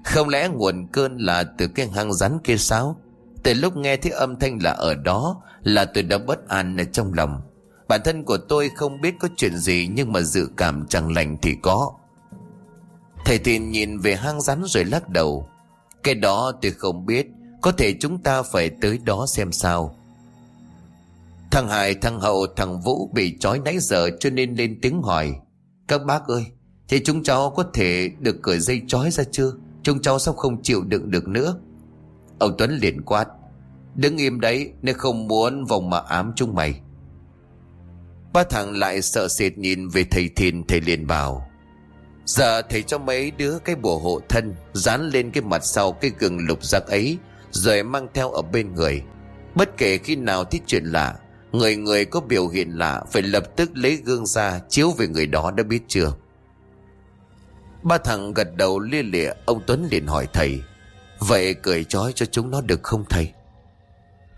Không lẽ nguồn cơn là từ cái hang rắn kia sao? Từ lúc nghe thấy âm thanh là ở đó Là tôi đã bất an ở trong lòng. Bản thân của tôi không biết có chuyện gì Nhưng mà dự cảm chẳng lành thì có. Thầy Thìn nhìn về hang rắn rồi lắc đầu. Cái đó tôi không biết Có thể chúng ta phải tới đó xem sao. Thằng Hải, thằng Hậu, thằng Vũ bị trói nãy giờ cho nên lên tiếng hỏi. Các bác ơi Thì chúng cháu có thể được cởi dây trói ra chưa? Chúng cháu sắp không chịu đựng được nữa? Ông Tuấn liền quát, Đứng im đấy, Nếu không muốn vòng mà ám chúng mày. Ba thằng lại sợ sệt nhìn về thầy Thìn, Thầy liền bảo, Giờ thầy cho mấy đứa cái bùa hộ thân Dán lên cái mặt sau cái gừng lục giác ấy, Rồi mang theo ở bên người. Bất kể khi nào thích chuyện lạ, Người người có biểu hiện lạ Phải lập tức lấy gương ra Chiếu về người đó đã biết chưa? Ba thằng gật đầu lia lịa, Ông Tuấn liền hỏi thầy Vậy cởi trói cho chúng nó được không thầy?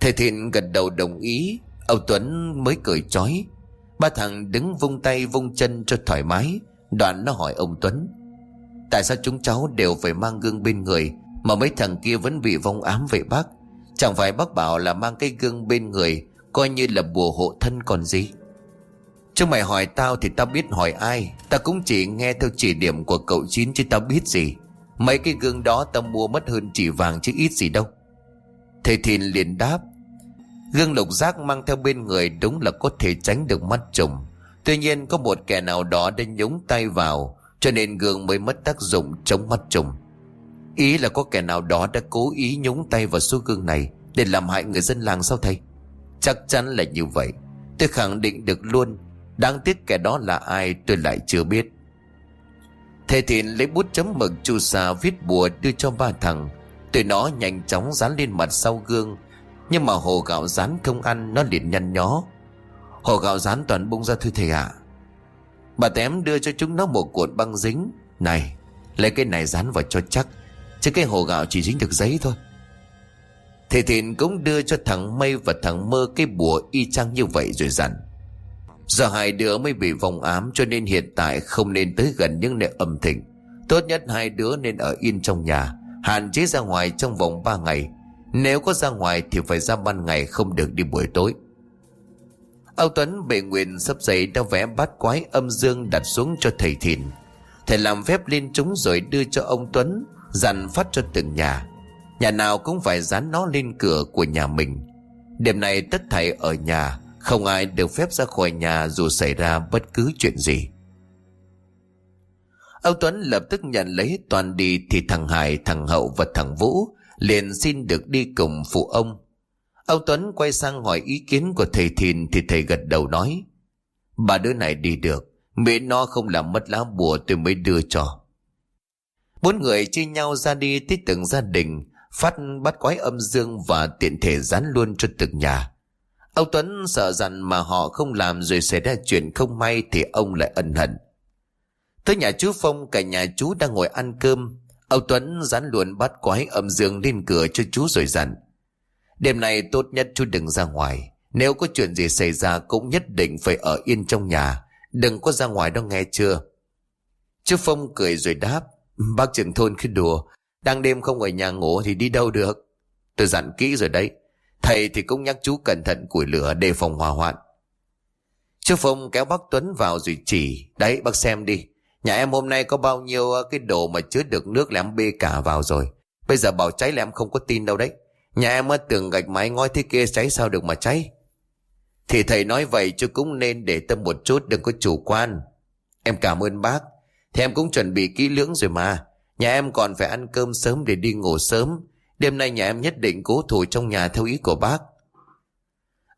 Thầy thiện gật đầu đồng ý. Ông Tuấn mới cởi trói. Ba thằng đứng vung tay vung chân cho thoải mái. Đoạn nó hỏi ông Tuấn, Tại sao chúng cháu đều phải mang gương bên người Mà mấy thằng kia vẫn bị vong ám vậy bác? Chẳng phải bác bảo là mang cái gương bên người Coi như là bùa hộ thân còn gì? Chứ mày hỏi tao thì tao biết hỏi ai. Tao cũng chỉ nghe theo chỉ điểm của cậu Chín chứ tao biết gì. Mấy cái gương đó tao mua mất hơn chỉ vàng chứ ít gì đâu. Thầy Thìn liền đáp, Gương lục giác mang theo bên người đúng là có thể tránh được mắt trùng. Tuy nhiên có một kẻ nào đó đã nhúng tay vào, Cho nên gương mới mất tác dụng chống mắt trùng. Ý là có kẻ nào đó đã cố ý nhúng tay vào số gương này Để làm hại người dân làng sao thầy? Chắc chắn là như vậy. Tôi khẳng định được luôn. Đáng tiếc kẻ đó là ai tôi lại chưa biết. Thầy Thiện lấy bút chấm mực chu sa viết bùa đưa cho ba thằng. Tụi nó nhanh chóng dán lên mặt sau gương. Nhưng mà hồ gạo dán không ăn, Nó liền nhăn nhó. Hồ gạo dán toàn bung ra thưa thầy ạ. Bà tém đưa cho chúng nó một cuộn băng dính. Này, Lấy cái này dán vào cho chắc. Chứ cái hồ gạo chỉ dính được giấy thôi. Thầy Thiện cũng đưa cho thằng Mây và thằng Mơ cái bùa y chang như vậy rồi dặn. Giờ hai đứa mới bị vòng ám cho nên hiện tại không nên tới gần những nơi âm thịnh. Tốt nhất hai đứa nên ở yên trong nhà, Hạn chế ra ngoài trong vòng 3 ngày. Nếu có ra ngoài thì phải ra ban ngày không được đi buổi tối. Âu Tuấn bệ nguyện sắp giấy đã vẽ bát quái âm dương đặt xuống cho thầy Thìn. Thầy làm phép lên chúng rồi đưa cho ông Tuấn Dặn phát cho từng nhà. Nhà nào cũng phải dán nó lên cửa của nhà mình. Đêm này tất thảy ở nhà không ai được phép ra khỏi nhà dù xảy ra bất cứ chuyện gì. Âu Tuấn lập tức nhận lấy toàn đi Thì thằng Hải, thằng Hậu và thằng Vũ liền xin được đi cùng phụ ông. Âu Tuấn quay sang hỏi ý kiến của thầy Thìn Thì thầy gật đầu nói Ba đứa này đi được Miễn nó không làm mất lá bùa tôi mới đưa cho. Bốn người chia nhau ra đi tới từng gia đình phát bắt quái âm dương và tiện thể dán luôn cho từng nhà. Ông Tuấn sợ rằng mà họ không làm rồi xảy ra chuyện không may thì ông lại ân hận. Tới nhà chú Phong, cả nhà chú đang ngồi ăn cơm. Ông Tuấn dán luôn bắt quái âm dương lên cửa cho chú rồi dặn. Đêm này tốt nhất chú đừng ra ngoài. Nếu có chuyện gì xảy ra cũng nhất định phải ở yên trong nhà. Đừng có ra ngoài đâu nghe chưa? Chú Phong cười rồi đáp. Bác trưởng thôn cứ đùa Đang đêm không ở nhà ngủ thì đi đâu được Tôi dặn kỹ rồi đấy Thầy thì cũng nhắc chú cẩn thận củi lửa đề phòng hỏa hoạn. Chú Phong kéo bác Tuấn vào rồi chỉ, Đấy, bác xem đi. Nhà em hôm nay có bao nhiêu ờ, cái đồ mà chứa được nước là em bê cả vào rồi. Bây giờ bảo cháy là em không có tin đâu đấy. Nhà em ờ, ở tường gạch mái ngói thế kia cháy sao được mà cháy. Thì thầy nói vậy chứ cũng nên để tâm một chút, đừng có chủ quan. Em cảm ơn bác. Thì em cũng chuẩn bị kỹ lưỡng rồi mà. Nhà em còn phải ăn cơm sớm để đi ngủ sớm. Đêm nay nhà em nhất định cố thủ trong nhà theo ý của bác.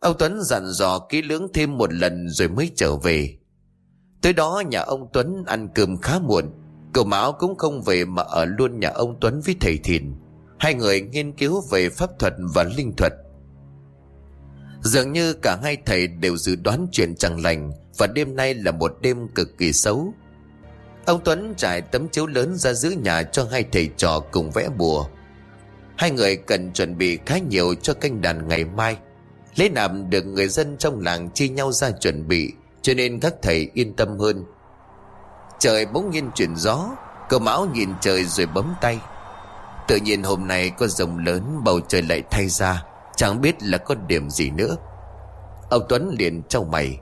Ông Tuấn dặn dò kỹ lưỡng thêm một lần rồi mới trở về. Tới đó nhà ông Tuấn ăn cơm khá muộn. Cậu Mão cũng không về mà ở luôn nhà ông Tuấn với thầy Thìn. Hai người nghiên cứu về pháp thuật và linh thuật. Dường như cả hai thầy đều dự đoán chuyện chẳng lành Và đêm nay là một đêm cực kỳ xấu. Ông Tuấn trải tấm chiếu lớn ra giữa nhà cho hai thầy trò cùng vẽ bùa. Hai người cần chuẩn bị khá nhiều cho canh đàn ngày mai. Lấy nạp được người dân trong làng chia nhau ra chuẩn bị, Cho nên các thầy yên tâm hơn. Trời bỗng nhiên chuyển gió, Cậu Mão nhìn trời rồi bấm tay. Tự nhiên hôm nay có rồng lớn Bầu trời lại thay ra, Chẳng biết là có điểm gì nữa. Ông Tuấn liền trao mày.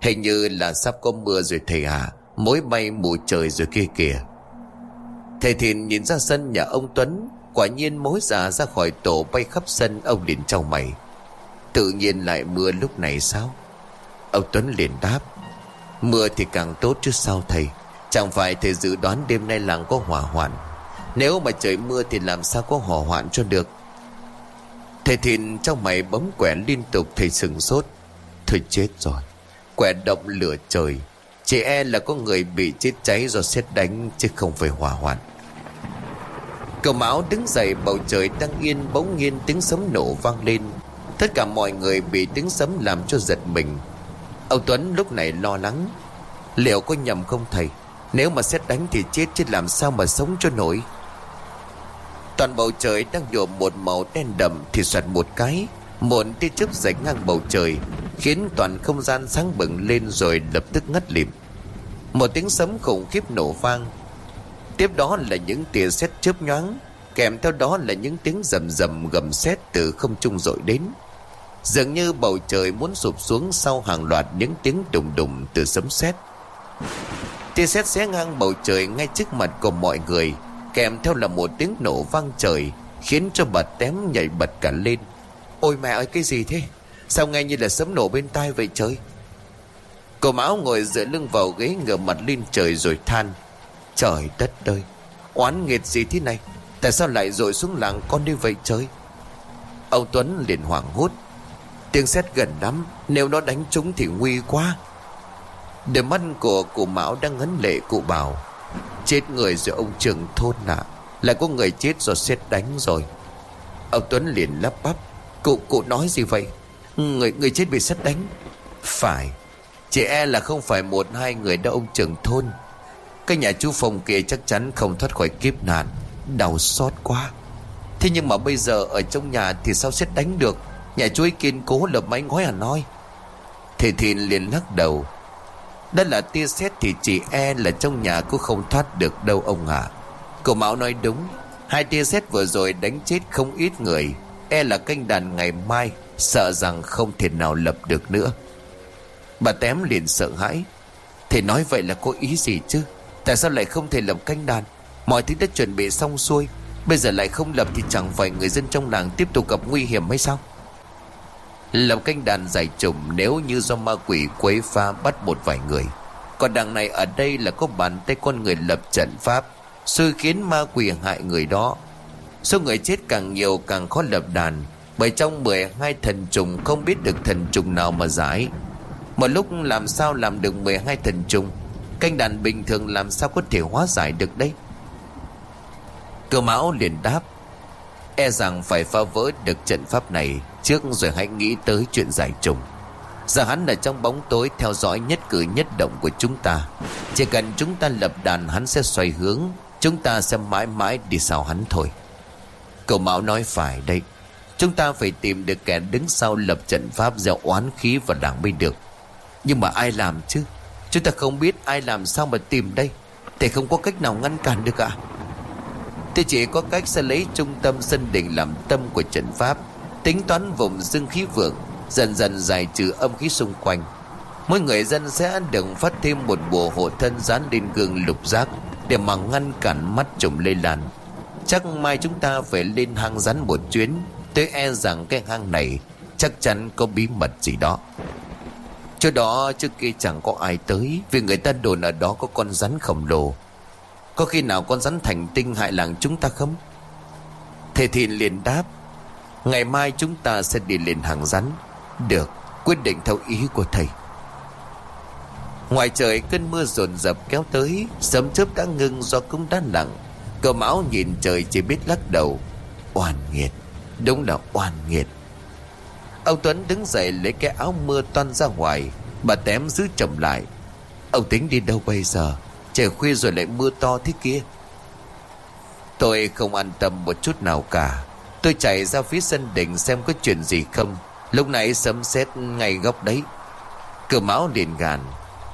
Hình như là sắp có mưa rồi thầy à Mối bay mù trời rồi kia kìa. Thầy Thìn nhìn ra sân nhà ông Tuấn Quả nhiên mối già ra khỏi tổ bay khắp sân, Ông liền trao mày. Tự nhiên lại mưa lúc này sao? Ông Tuấn liền đáp. Mưa thì càng tốt chứ sao thầy? Chẳng phải thầy dự đoán đêm nay làng có hỏa hoạn. Nếu mà trời mưa thì làm sao có hỏa hoạn cho được? Thầy thìn trong mày bấm quẻ liên tục, thầy sừng sốt. Thôi chết rồi. Quẻ động lửa trời. Chỉ e là có người bị chết cháy do xét đánh, Chứ không phải hỏa hoạn. Cậu máu đứng dậy, bầu trời đang yên, bỗng nhiên tiếng sấm nổ vang lên. Tất cả mọi người bị tiếng sấm làm cho giật mình. Ông Tuấn lúc này lo lắng. Liệu có nhầm không thầy? Nếu mà xét đánh thì chết chứ làm sao mà sống cho nổi. Toàn bầu trời đang nhuộm một màu đen đậm Thì soạt một cái. Một tia chớp rạch ngang bầu trời, Khiến toàn không gian sáng bừng lên rồi lập tức ngất lịm. Một tiếng sấm khủng khiếp nổ vang. Tiếp đó là những tia sét chớp nhoáng Kèm theo đó là những tiếng rầm rầm gầm sét từ không trung dội đến Dường như bầu trời muốn sụp xuống sau hàng loạt những tiếng đùng đùng từ sấm sét. Tia sét xé ngang bầu trời ngay trước mặt của mọi người, kèm theo là một tiếng nổ vang trời, khiến cho bà tém nhảy bật cả lên. Ôi mẹ ơi cái gì thế? Sao nghe như là sấm nổ bên tai vậy trời? Cô Mão ngồi dựa lưng vào ghế ngửa mặt lên trời rồi than. Trời đất ơi, oán nghiệt gì thế này? Tại sao lại rội xuống làng con đi vậy chơi Ông Tuấn liền hoảng hốt. Tiếng sét gần lắm Nếu nó đánh trúng thì nguy quá. Đôi mắt của cụ Mão đang ngấn lệ cụ bảo Chết người rồi ông trưởng thôn ạ à. Lại có người chết do xét đánh rồi. Ông Tuấn liền lắp bắp Cụ cụ nói gì vậy? Người người chết bị xét đánh. Phải Chỉ e là không phải một hai người đâu ông trưởng thôn. Cái nhà chú Phong kia chắc chắn không thoát khỏi kiếp nạn. Đau xót quá. Thế nhưng mà bây giờ ở trong nhà thì sao xét đánh được? Nhà chú ấy kiên cố lập mái ngói à nói Thầy Thìn liền lắc đầu. Đó là tia xét thì chỉ e là trong nhà cũng không thoát được đâu ông ạ. À. Cậu Mão nói đúng. Hai tia xét vừa rồi đánh chết không ít người. E là canh đàn ngày mai, Sợ rằng không thể nào lập được nữa. Bà tém liền sợ hãi. Thầy nói vậy là có ý gì chứ? Tại sao lại không thể lập canh đàn? Mọi thứ đã chuẩn bị xong xuôi. Bây giờ lại không lập thì chẳng phải người dân trong làng tiếp tục gặp nguy hiểm hay sao? Lập canh đàn giải trùng nếu như do ma quỷ quấy phá bắt một vài người. Còn đằng này ở đây là có bàn tay con người lập trận pháp, Sư khiến ma quỷ hại người đó. Số người chết càng nhiều càng khó lập đàn, Bởi trong 12 thần trùng không biết được thần trùng nào mà giải. Một lúc làm sao làm được 12 thần trùng? Canh đàn bình thường làm sao có thể hóa giải được đây? Cơ mão liền đáp E rằng phải phá vỡ được trận pháp này Trước rồi hãy nghĩ tới chuyện giải trùng. Giờ hắn là trong bóng tối Theo dõi nhất cử nhất động của chúng ta. Chỉ cần chúng ta lập đàn Hắn sẽ xoay hướng, Chúng ta sẽ mãi mãi đi sau hắn thôi. Cậu Mão nói phải đây Chúng ta phải tìm được kẻ đứng sau lập trận pháp gieo oán khí và đảng mới được. Nhưng mà ai làm chứ? Chúng ta không biết ai làm sao mà tìm đây. Thầy không có cách nào ngăn cản được ạ. À? Chỉ có cách sẽ lấy trung tâm sân đình làm tâm của trận pháp, Tính toán vùng dương khí vượng, Dần dần giải trừ âm khí xung quanh. Mỗi người dân sẽ được phát thêm một bùa hộ thân dán lên gương lục giác Để mà ngăn cản mắt trùng lây lan. Chắc mai chúng ta phải lên hang rắn một chuyến. Tôi e rằng cái hang này Chắc chắn có bí mật gì đó. Chỗ đó, trước kia chẳng có ai tới, Vì người ta đồn ở đó có con rắn khổng lồ. Có khi nào con rắn thành tinh hại làng chúng ta không? Thầy Thìn liền đáp, Ngày mai chúng ta sẽ đi lên hàng rắn. Được, Quyết định theo ý của thầy. Ngoài trời, cơn mưa dồn dập kéo tới Sớm chớp đã ngưng do cũng đã lặng. Cờ máu nhìn trời chỉ biết lắc đầu. Oan nghiệt, Đúng là oan nghiệt. Ông Tuấn đứng dậy lấy cái áo mưa toan ra ngoài, Bà tém giữ chồng lại. Ông tính đi đâu bây giờ? Trời khuya rồi lại mưa to thế kia. Tôi không an tâm một chút nào cả. Tôi chạy ra phía sân đỉnh xem có chuyện gì không. Lúc nãy sấm sét ngay góc đấy. Cửa máu liền gàn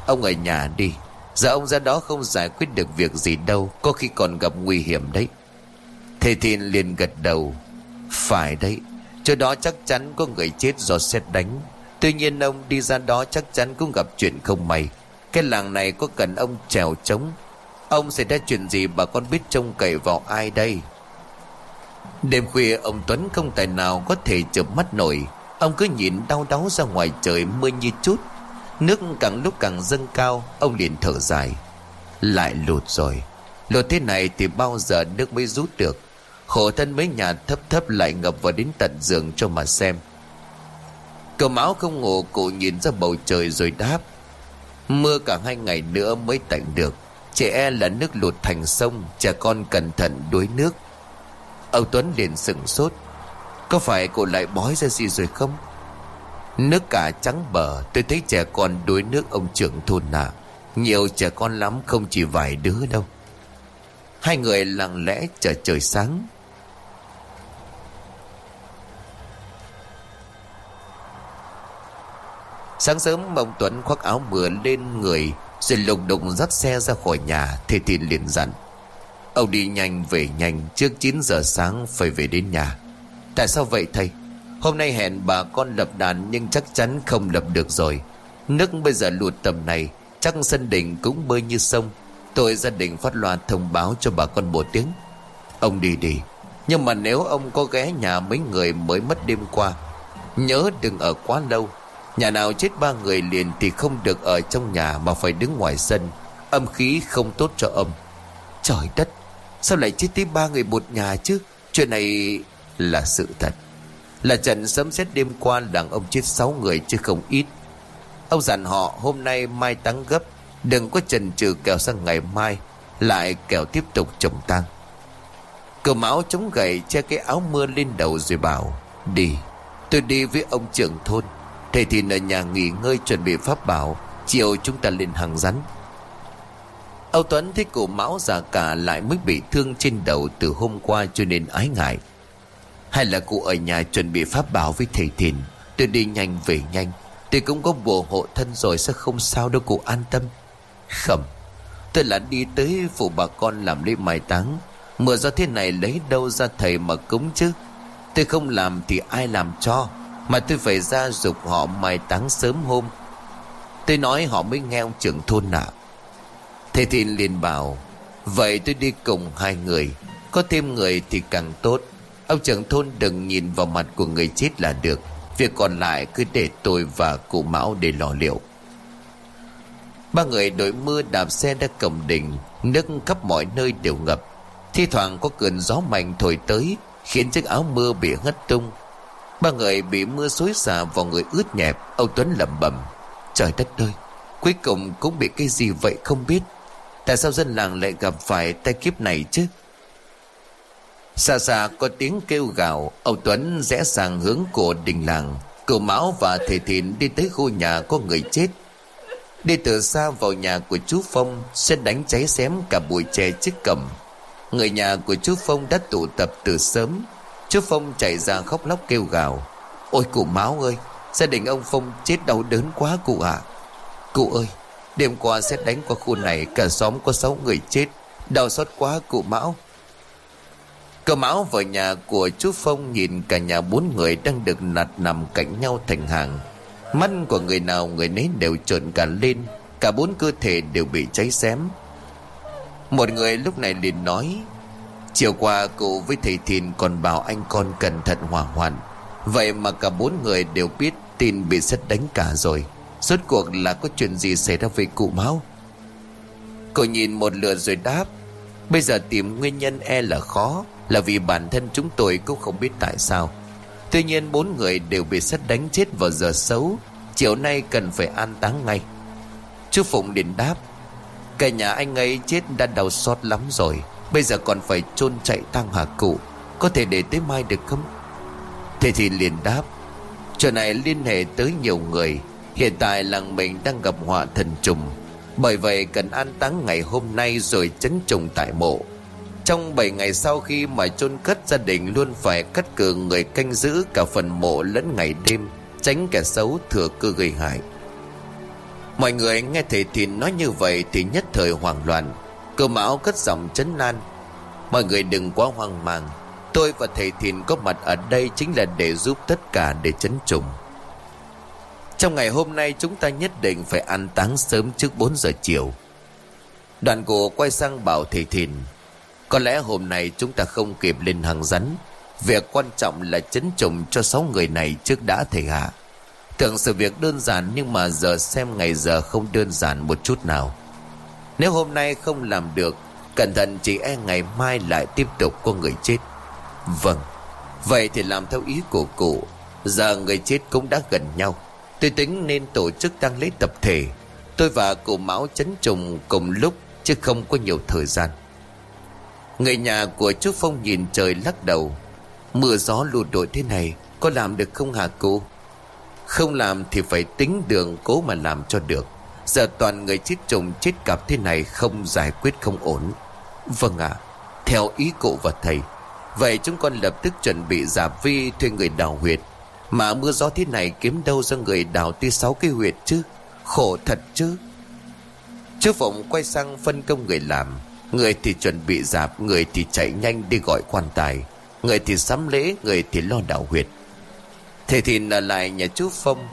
Ông ở nhà đi. Giờ ông ra đó không giải quyết được việc gì đâu, Có khi còn gặp nguy hiểm đấy. Thầy Thìn liền gật đầu. Phải đấy. Chỗ đó chắc chắn có người chết do xét đánh. Tuy nhiên ông đi ra đó chắc chắn cũng gặp chuyện không may. Cái làng này có cần ông trèo trống. Ông sẽ ra chuyện gì bà con biết trông cậy vào ai đây? Đêm khuya, ông Tuấn không tài nào có thể chợp mắt nổi. Ông cứ nhìn đau đáu ra ngoài trời mưa như chút. Nước càng lúc càng dâng cao, Ông liền thở dài. Lại lụt rồi. Lụt thế này thì bao giờ nước mới rút được? Khổ thân mấy nhà thấp thấp lại ngập vào đến tận giường cho mà xem. Cậu máu không ngủ, cụ nhìn ra bầu trời rồi đáp. Mưa cả hai ngày nữa mới tạnh được. Trẻ e là nước lụt thành sông, Trẻ con cẩn thận đuối nước. Ông Tuấn liền sửng sốt. Có phải cô lại bói ra gì rồi không? Nước cả trắng bờ, Tôi thấy trẻ con đuối nước ông trưởng thôn nà. Nhiều trẻ con lắm, không chỉ vài đứa đâu. Hai người lặng lẽ chờ trời sáng. Sáng sớm ông Tuấn khoác áo mưa lên người, Rồi lục đục dắt xe ra khỏi nhà Thì thìn liền dặn. Ông đi nhanh về nhanh, Trước 9 giờ sáng phải về đến nhà. Tại sao vậy thầy? Hôm nay hẹn bà con lập đàn Nhưng chắc chắn không lập được rồi. Nước bây giờ lụt tầm này, Chắc sân đình cũng bơi như sông. Tôi gia đình phát loa thông báo cho bà con một tiếng. Ông đi đi, Nhưng mà nếu ông có ghé nhà mấy người mới mất đêm qua, Nhớ đừng ở quá lâu. Nhà nào chết ba người liền thì không được ở trong nhà mà phải đứng ngoài sân. Âm khí không tốt cho ông Trời đất, Sao lại chết tới ba người một nhà chứ? Chuyện này là sự thật. Là trận sấm sét đêm qua đàn ông chết sáu người chứ không ít. Ông dặn họ, hôm nay mai tăng gấp, Đừng có chần chừ kẹo sang ngày mai, Lại kẹo tiếp tục trồng tăng cờ máu chống gậy, che cái áo mưa lên đầu rồi bảo, Đi, Tôi đi với ông trưởng thôn. Thầy Thìn ở nhà nghỉ ngơi chuẩn bị pháp bảo, Chiều chúng ta lên hàng rắn. Âu Tuấn thấy cụ Mão già cả lại mới bị thương trên đầu từ hôm qua cho nên ái ngại. Hay là cụ ở nhà chuẩn bị pháp bảo với thầy thìn Tôi đi nhanh về nhanh. Tôi cũng có bùa hộ thân rồi sẽ không sao đâu cụ an tâm. Không Tôi là đi tới phụ bà con làm lễ mai táng. Mưa gió thế này lấy đâu ra thầy mà cúng chứ? Tôi không làm thì ai làm cho? Mà tôi phải ra dục họ mai táng sớm hôm. Tôi nói họ mới nghe ông trưởng thôn nào Thầy Thìn liền bảo, Vậy tôi đi cùng hai người. Có thêm người thì càng tốt. Ông trưởng thôn đừng nhìn vào mặt của người chết là được. Việc còn lại cứ để tôi và cụ Mão để lò liệu. Ba người đội mưa đạp xe đã cổng đình, Nước khắp mọi nơi đều ngập. Thi thoảng có cơn gió mạnh thổi tới, Khiến chiếc áo mưa bị hất tung. Ba người bị mưa xối xả vào người ướt nhẹp Ông Tuấn lẩm bẩm, Trời đất ơi, Cuối cùng cũng bị cái gì vậy không biết? Tại sao dân làng lại gặp phải tai kiếp này chứ? Xa xa có tiếng kêu gào, Âu Tuấn rẽ sang hướng của đình làng. Cửu Mão và thầy Thìn đi tới khu nhà có người chết. Đi từ xa vào nhà của chú Phong, Sẽ đánh cháy xém cả bụi tre chiếc cầm Người nhà của chú Phong đã tụ tập từ sớm. Chú Phong chạy ra khóc lóc kêu gào Ôi cụ máu ơi Gia đình ông Phong chết đau đớn quá cụ ạ à. Cụ ơi Đêm qua xét đánh qua khu này Cả xóm có sáu người chết Đau xót quá cụ Mão Cậu Mão vào nhà của chú Phong nhìn cả nhà bốn người đang được nạt nằm cạnh nhau thành hàng. Mắt của người nào người nấy đều trợn cả lên, cả bốn cơ thể đều bị cháy xém. Một người lúc này liền nói, Chiều qua cụ với thầy Thìn còn bảo anh con cẩn thận hỏa hoạn. Vậy mà cả bốn người đều biết tin bị sét đánh cả rồi. Rốt cuộc là có chuyện gì xảy ra với cụ máu. Cô nhìn một lượt rồi đáp, Bây giờ tìm nguyên nhân e là khó Là vì bản thân chúng tôi cũng không biết tại sao Tuy nhiên bốn người đều bị sét đánh chết vào giờ xấu Chiều nay cần phải an táng ngay Chú Phụng định đáp Cả nhà anh ấy chết đã đau xót lắm rồi Bây giờ còn phải chôn chạy tang hà cụ Có thể để tới mai được không? Thế thì liền đáp, Chuyện này liên hệ tới nhiều người, Hiện tại làng mình đang gặp họa thần trùng. Bởi vậy cần an táng ngày hôm nay rồi chấn trùng tại mộ. Trong 7 ngày sau khi mà chôn cất, gia đình luôn phải cắt cử người canh giữ cả phần mộ lẫn ngày đêm, Tránh kẻ xấu thừa cơ gây hại. Mọi người nghe thầy Thìn nói như vậy thì nhất thời hoảng loạn. Cơ mão cất giọng chấn nan Mọi người đừng quá hoang mang Tôi và thầy Thìn có mặt ở đây chính là để giúp tất cả để chấn trùng trong ngày hôm nay, chúng ta nhất định phải ăn táng sớm trước 4 giờ chiều. Đoàn cổ quay sang bảo thầy thìn. Có lẽ hôm nay chúng ta không kịp lên hàng rắn. Việc quan trọng là chấn trùng cho sáu người này trước đã, thầy hạ. Tưởng sự việc đơn giản nhưng mà giờ xem ngày giờ không đơn giản một chút nào. Nếu hôm nay không làm được, cẩn thận chỉ e ngày mai lại tiếp tục có người chết. Vâng, vậy thì làm theo ý của cụ. Giờ người chết cũng đã gần nhau. Tôi tính nên tổ chức tang lễ tập thể Tôi và cụ Mão chấn trùng cùng lúc Chứ không có nhiều thời gian Người nhà của chú Phong nhìn trời lắc đầu Mưa gió lụt đổi thế này Có làm được không hả cụ Không làm thì phải tính đường cố mà làm cho được Giờ toàn người chết trùng chết cặp thế này Không giải quyết không ổn. Vâng ạ, Theo ý cụ và thầy, Vậy chúng con lập tức chuẩn bị giả vi thuê người đào huyệt. Mà mưa gió thế này kiếm đâu ra người đào tới sáu cái huyệt chứ? Khổ thật chứ? Chú Phụng quay sang phân công người làm. Người thì chuẩn bị dạp, Người thì chạy nhanh đi gọi quan tài. Người thì sắm lễ, Người thì lo đảo huyệt. Thế thì ở lại nhà chú Phong.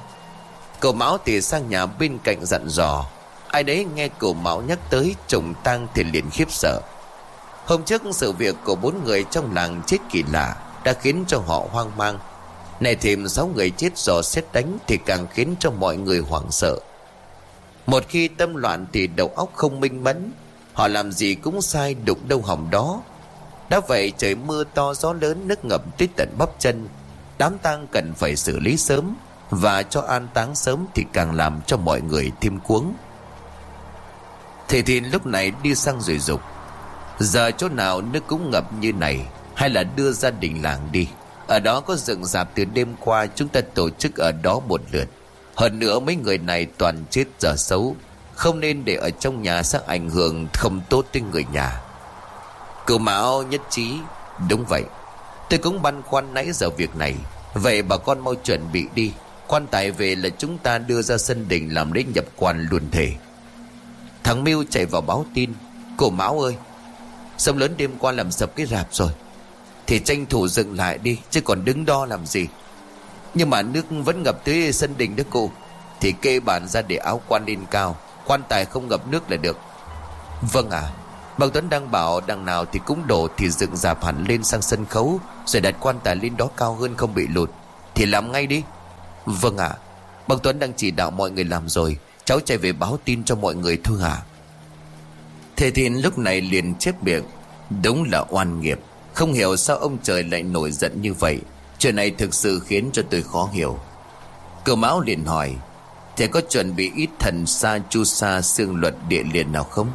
Cậu Mão thì sang nhà bên cạnh dặn dò. Ai đấy nghe cậu Mão nhắc tới trùng tang thì liền khiếp sợ. Hôm trước sự việc của bốn người trong làng chết kỳ lạ, Đã khiến cho họ hoang mang. Này thêm sáu người chết do xét đánh Thì càng khiến cho mọi người hoảng sợ. Một khi tâm loạn thì đầu óc không minh mẫn, Họ làm gì cũng sai đụng đâu hỏng đó. Đã vậy trời mưa to gió lớn nước ngập tới tận bắp chân, Đám tang cần phải xử lý sớm. Và cho an táng sớm thì càng làm cho mọi người thêm cuống. Thầy Thìn lúc này đi sang rồi dục, Giờ chỗ nào nước cũng ngập như này, Hay là đưa gia đình làng đi? Ở đó có dựng dạp từ đêm qua, Chúng ta tổ chức ở đó một lượt. Hơn nữa mấy người này toàn chết giờ xấu, Không nên để ở trong nhà sẽ ảnh hưởng không tốt tới người nhà. Cửu Mão nhất trí, Đúng vậy, Tôi cũng băn khoăn nãy giờ việc này, Vậy bà con mau chuẩn bị đi. Quan tài về là chúng ta đưa ra sân đình Làm lễ nhập quan luôn thể Thằng Miêu chạy vào báo tin Cô Mão ơi Sông lớn đêm qua làm sập cái rạp rồi thì tranh thủ dừng lại đi Chứ còn đứng đo làm gì? Nhưng mà nước vẫn ngập tới sân đình đó cô Thì kê bàn ra để áo quan lên cao Quan tài không ngập nước là được. Vâng ạ. À, Bác Tuấn đang bảo đằng nào thì cũng đổ Thì dựng dạp hẳn lên sang sân khấu Rồi đặt quan tài lên đó cao hơn không bị lụt Thì làm ngay đi. Vâng ạ. À, Bác Tuấn đang chỉ đạo mọi người làm rồi. Cháu chạy về báo tin cho mọi người thôi hả thế thì lúc này liền chép miệng. Đúng là oan nghiệp. Không hiểu sao ông trời lại nổi giận như vậy. Chuyện này thực sự khiến cho tôi khó hiểu. Cờ máu liền hỏi Thầy có chuẩn bị ít thần sa chu sa xương luật địa liền nào không?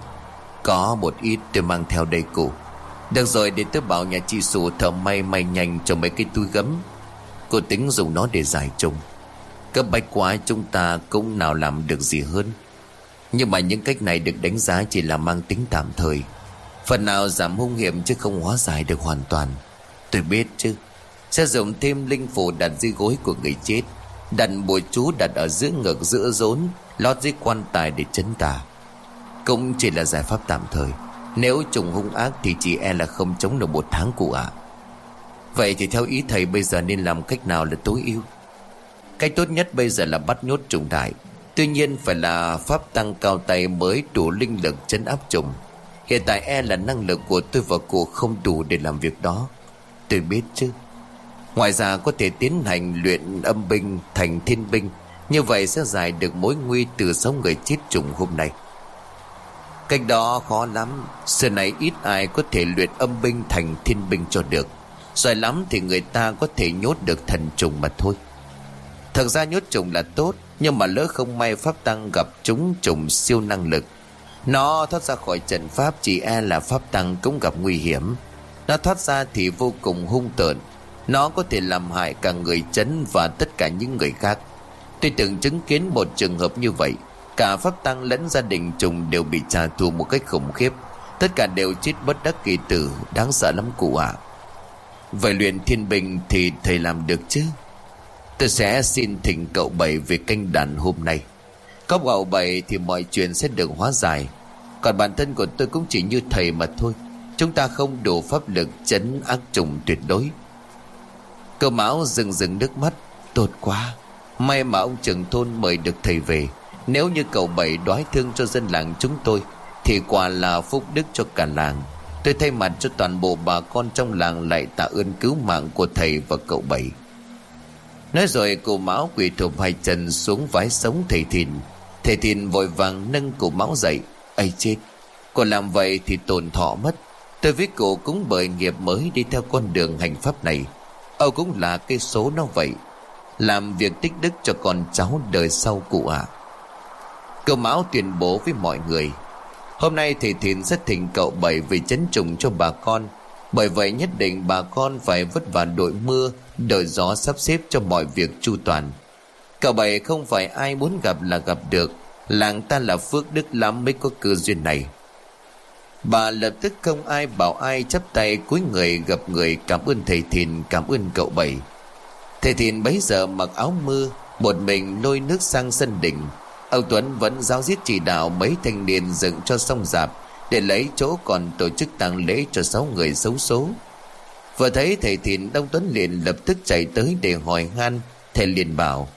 Có một ít tôi mang theo đây cụ. Được rồi để tôi bảo nhà chi sủ thợ may may nhanh cho mấy cái túi gấm. Cô tính dùng nó để giải trùng. Cấp bách quá chúng ta cũng nào làm được gì hơn? Nhưng mà những cách này được đánh giá chỉ là mang tính tạm thời. Phần nào giảm hung hiểm chứ không hóa giải được hoàn toàn. Tôi biết chứ. Sẽ dùng thêm linh phù đặt dưới gối của người chết, Đặt bùa chú đặt ở giữa ngực giữa rốn, Lót dưới quan tài để chấn tà. Cũng chỉ là giải pháp tạm thời. Nếu trùng hung ác thì chỉ e là không chống được một tháng cụ ạ. Vậy thì theo ý thầy bây giờ nên làm cách nào là tối ưu? Cái tốt nhất bây giờ là bắt nhốt trùng đại Tuy nhiên phải là pháp tăng cao tay mới đủ linh lực chấn áp trùng. Hiện tại e là năng lực của tôi và cô không đủ để làm việc đó. Tôi biết chứ. Ngoài ra có thể tiến hành luyện âm binh thành thiên binh. Như vậy sẽ giải được mối nguy từ sáu người chết trùng hôm nay. Cách đó khó lắm. Xưa này ít ai có thể luyện âm binh thành thiên binh cho được. Giỏi lắm thì người ta có thể nhốt được thần trùng mà thôi. Thật ra nhốt trùng là tốt, Nhưng mà lỡ không may pháp tăng gặp chúng trùng siêu năng lực. Nó thoát ra khỏi trận pháp, chỉ e là pháp tăng cũng gặp nguy hiểm. Nó thoát ra thì vô cùng hung tợn. Nó có thể làm hại cả người chấn và tất cả những người khác. Tôi từng chứng kiến một trường hợp như vậy. Cả pháp tăng lẫn gia đình trùng đều bị trả thù một cách khủng khiếp. Tất cả đều chết bất đắc kỳ tử, Đáng sợ lắm cụ ạ. À. Vậy luyện thiên bình thì thầy làm được chứ? Tôi sẽ xin thỉnh cậu bảy về canh đàn hôm nay. Có cậu bảy thì mọi chuyện sẽ được hóa giải. Còn bản thân của tôi cũng chỉ như thầy mà thôi. Chúng ta không đủ pháp lực chấn ác trùng tuyệt đối. Cơ máu rừng rừng nước mắt. Tốt quá. May mà ông trưởng thôn mời được thầy về. Nếu như cậu bảy đoái thương cho dân làng chúng tôi, Thì quả là phúc đức cho cả làng. Tôi thay mặt cho toàn bộ bà con trong làng lại tạ ơn cứu mạng của thầy và cậu bảy. Nói rồi cụ Mão quỳ thụp hai chân xuống vái sống thầy thìn. Thầy thìn vội vàng nâng cụ Mão dậy. Ấy chết Cô làm vậy thì tổn thọ mất. Tôi với cụ cũng bởi nghiệp mới đi theo con đường hành pháp này. Âu cũng là cái số nó vậy. Làm việc tích đức cho con cháu đời sau cụ ạ. À. Cậu Mão tuyên bố với mọi người, Hôm nay thầy thìn sẽ thỉnh cậu bảy về chấn trùng cho bà con. Bởi vậy nhất định bà con phải vất vả đội mưa, Đợi gió sắp xếp cho mọi việc chu toàn. Cậu bảy không phải ai muốn gặp là gặp được, Làng ta là phước đức lắm mới có cơ duyên này. Bà lập tức không ai bảo ai chấp tay cúi người gặp người cảm ơn thầy thìn, cảm ơn cậu bảy. Thầy thìn bấy giờ mặc áo mưa, Một mình lôi nước sang sân đỉnh Ông Tuấn vẫn giáo diết chỉ đạo mấy thanh niên dựng cho sông dạp để lấy chỗ còn tổ chức tang lễ cho sáu người xấu số. Vừa thấy thầy thìn Đông Tuấn liền lập tức chạy tới để hỏi han Thầy liền bảo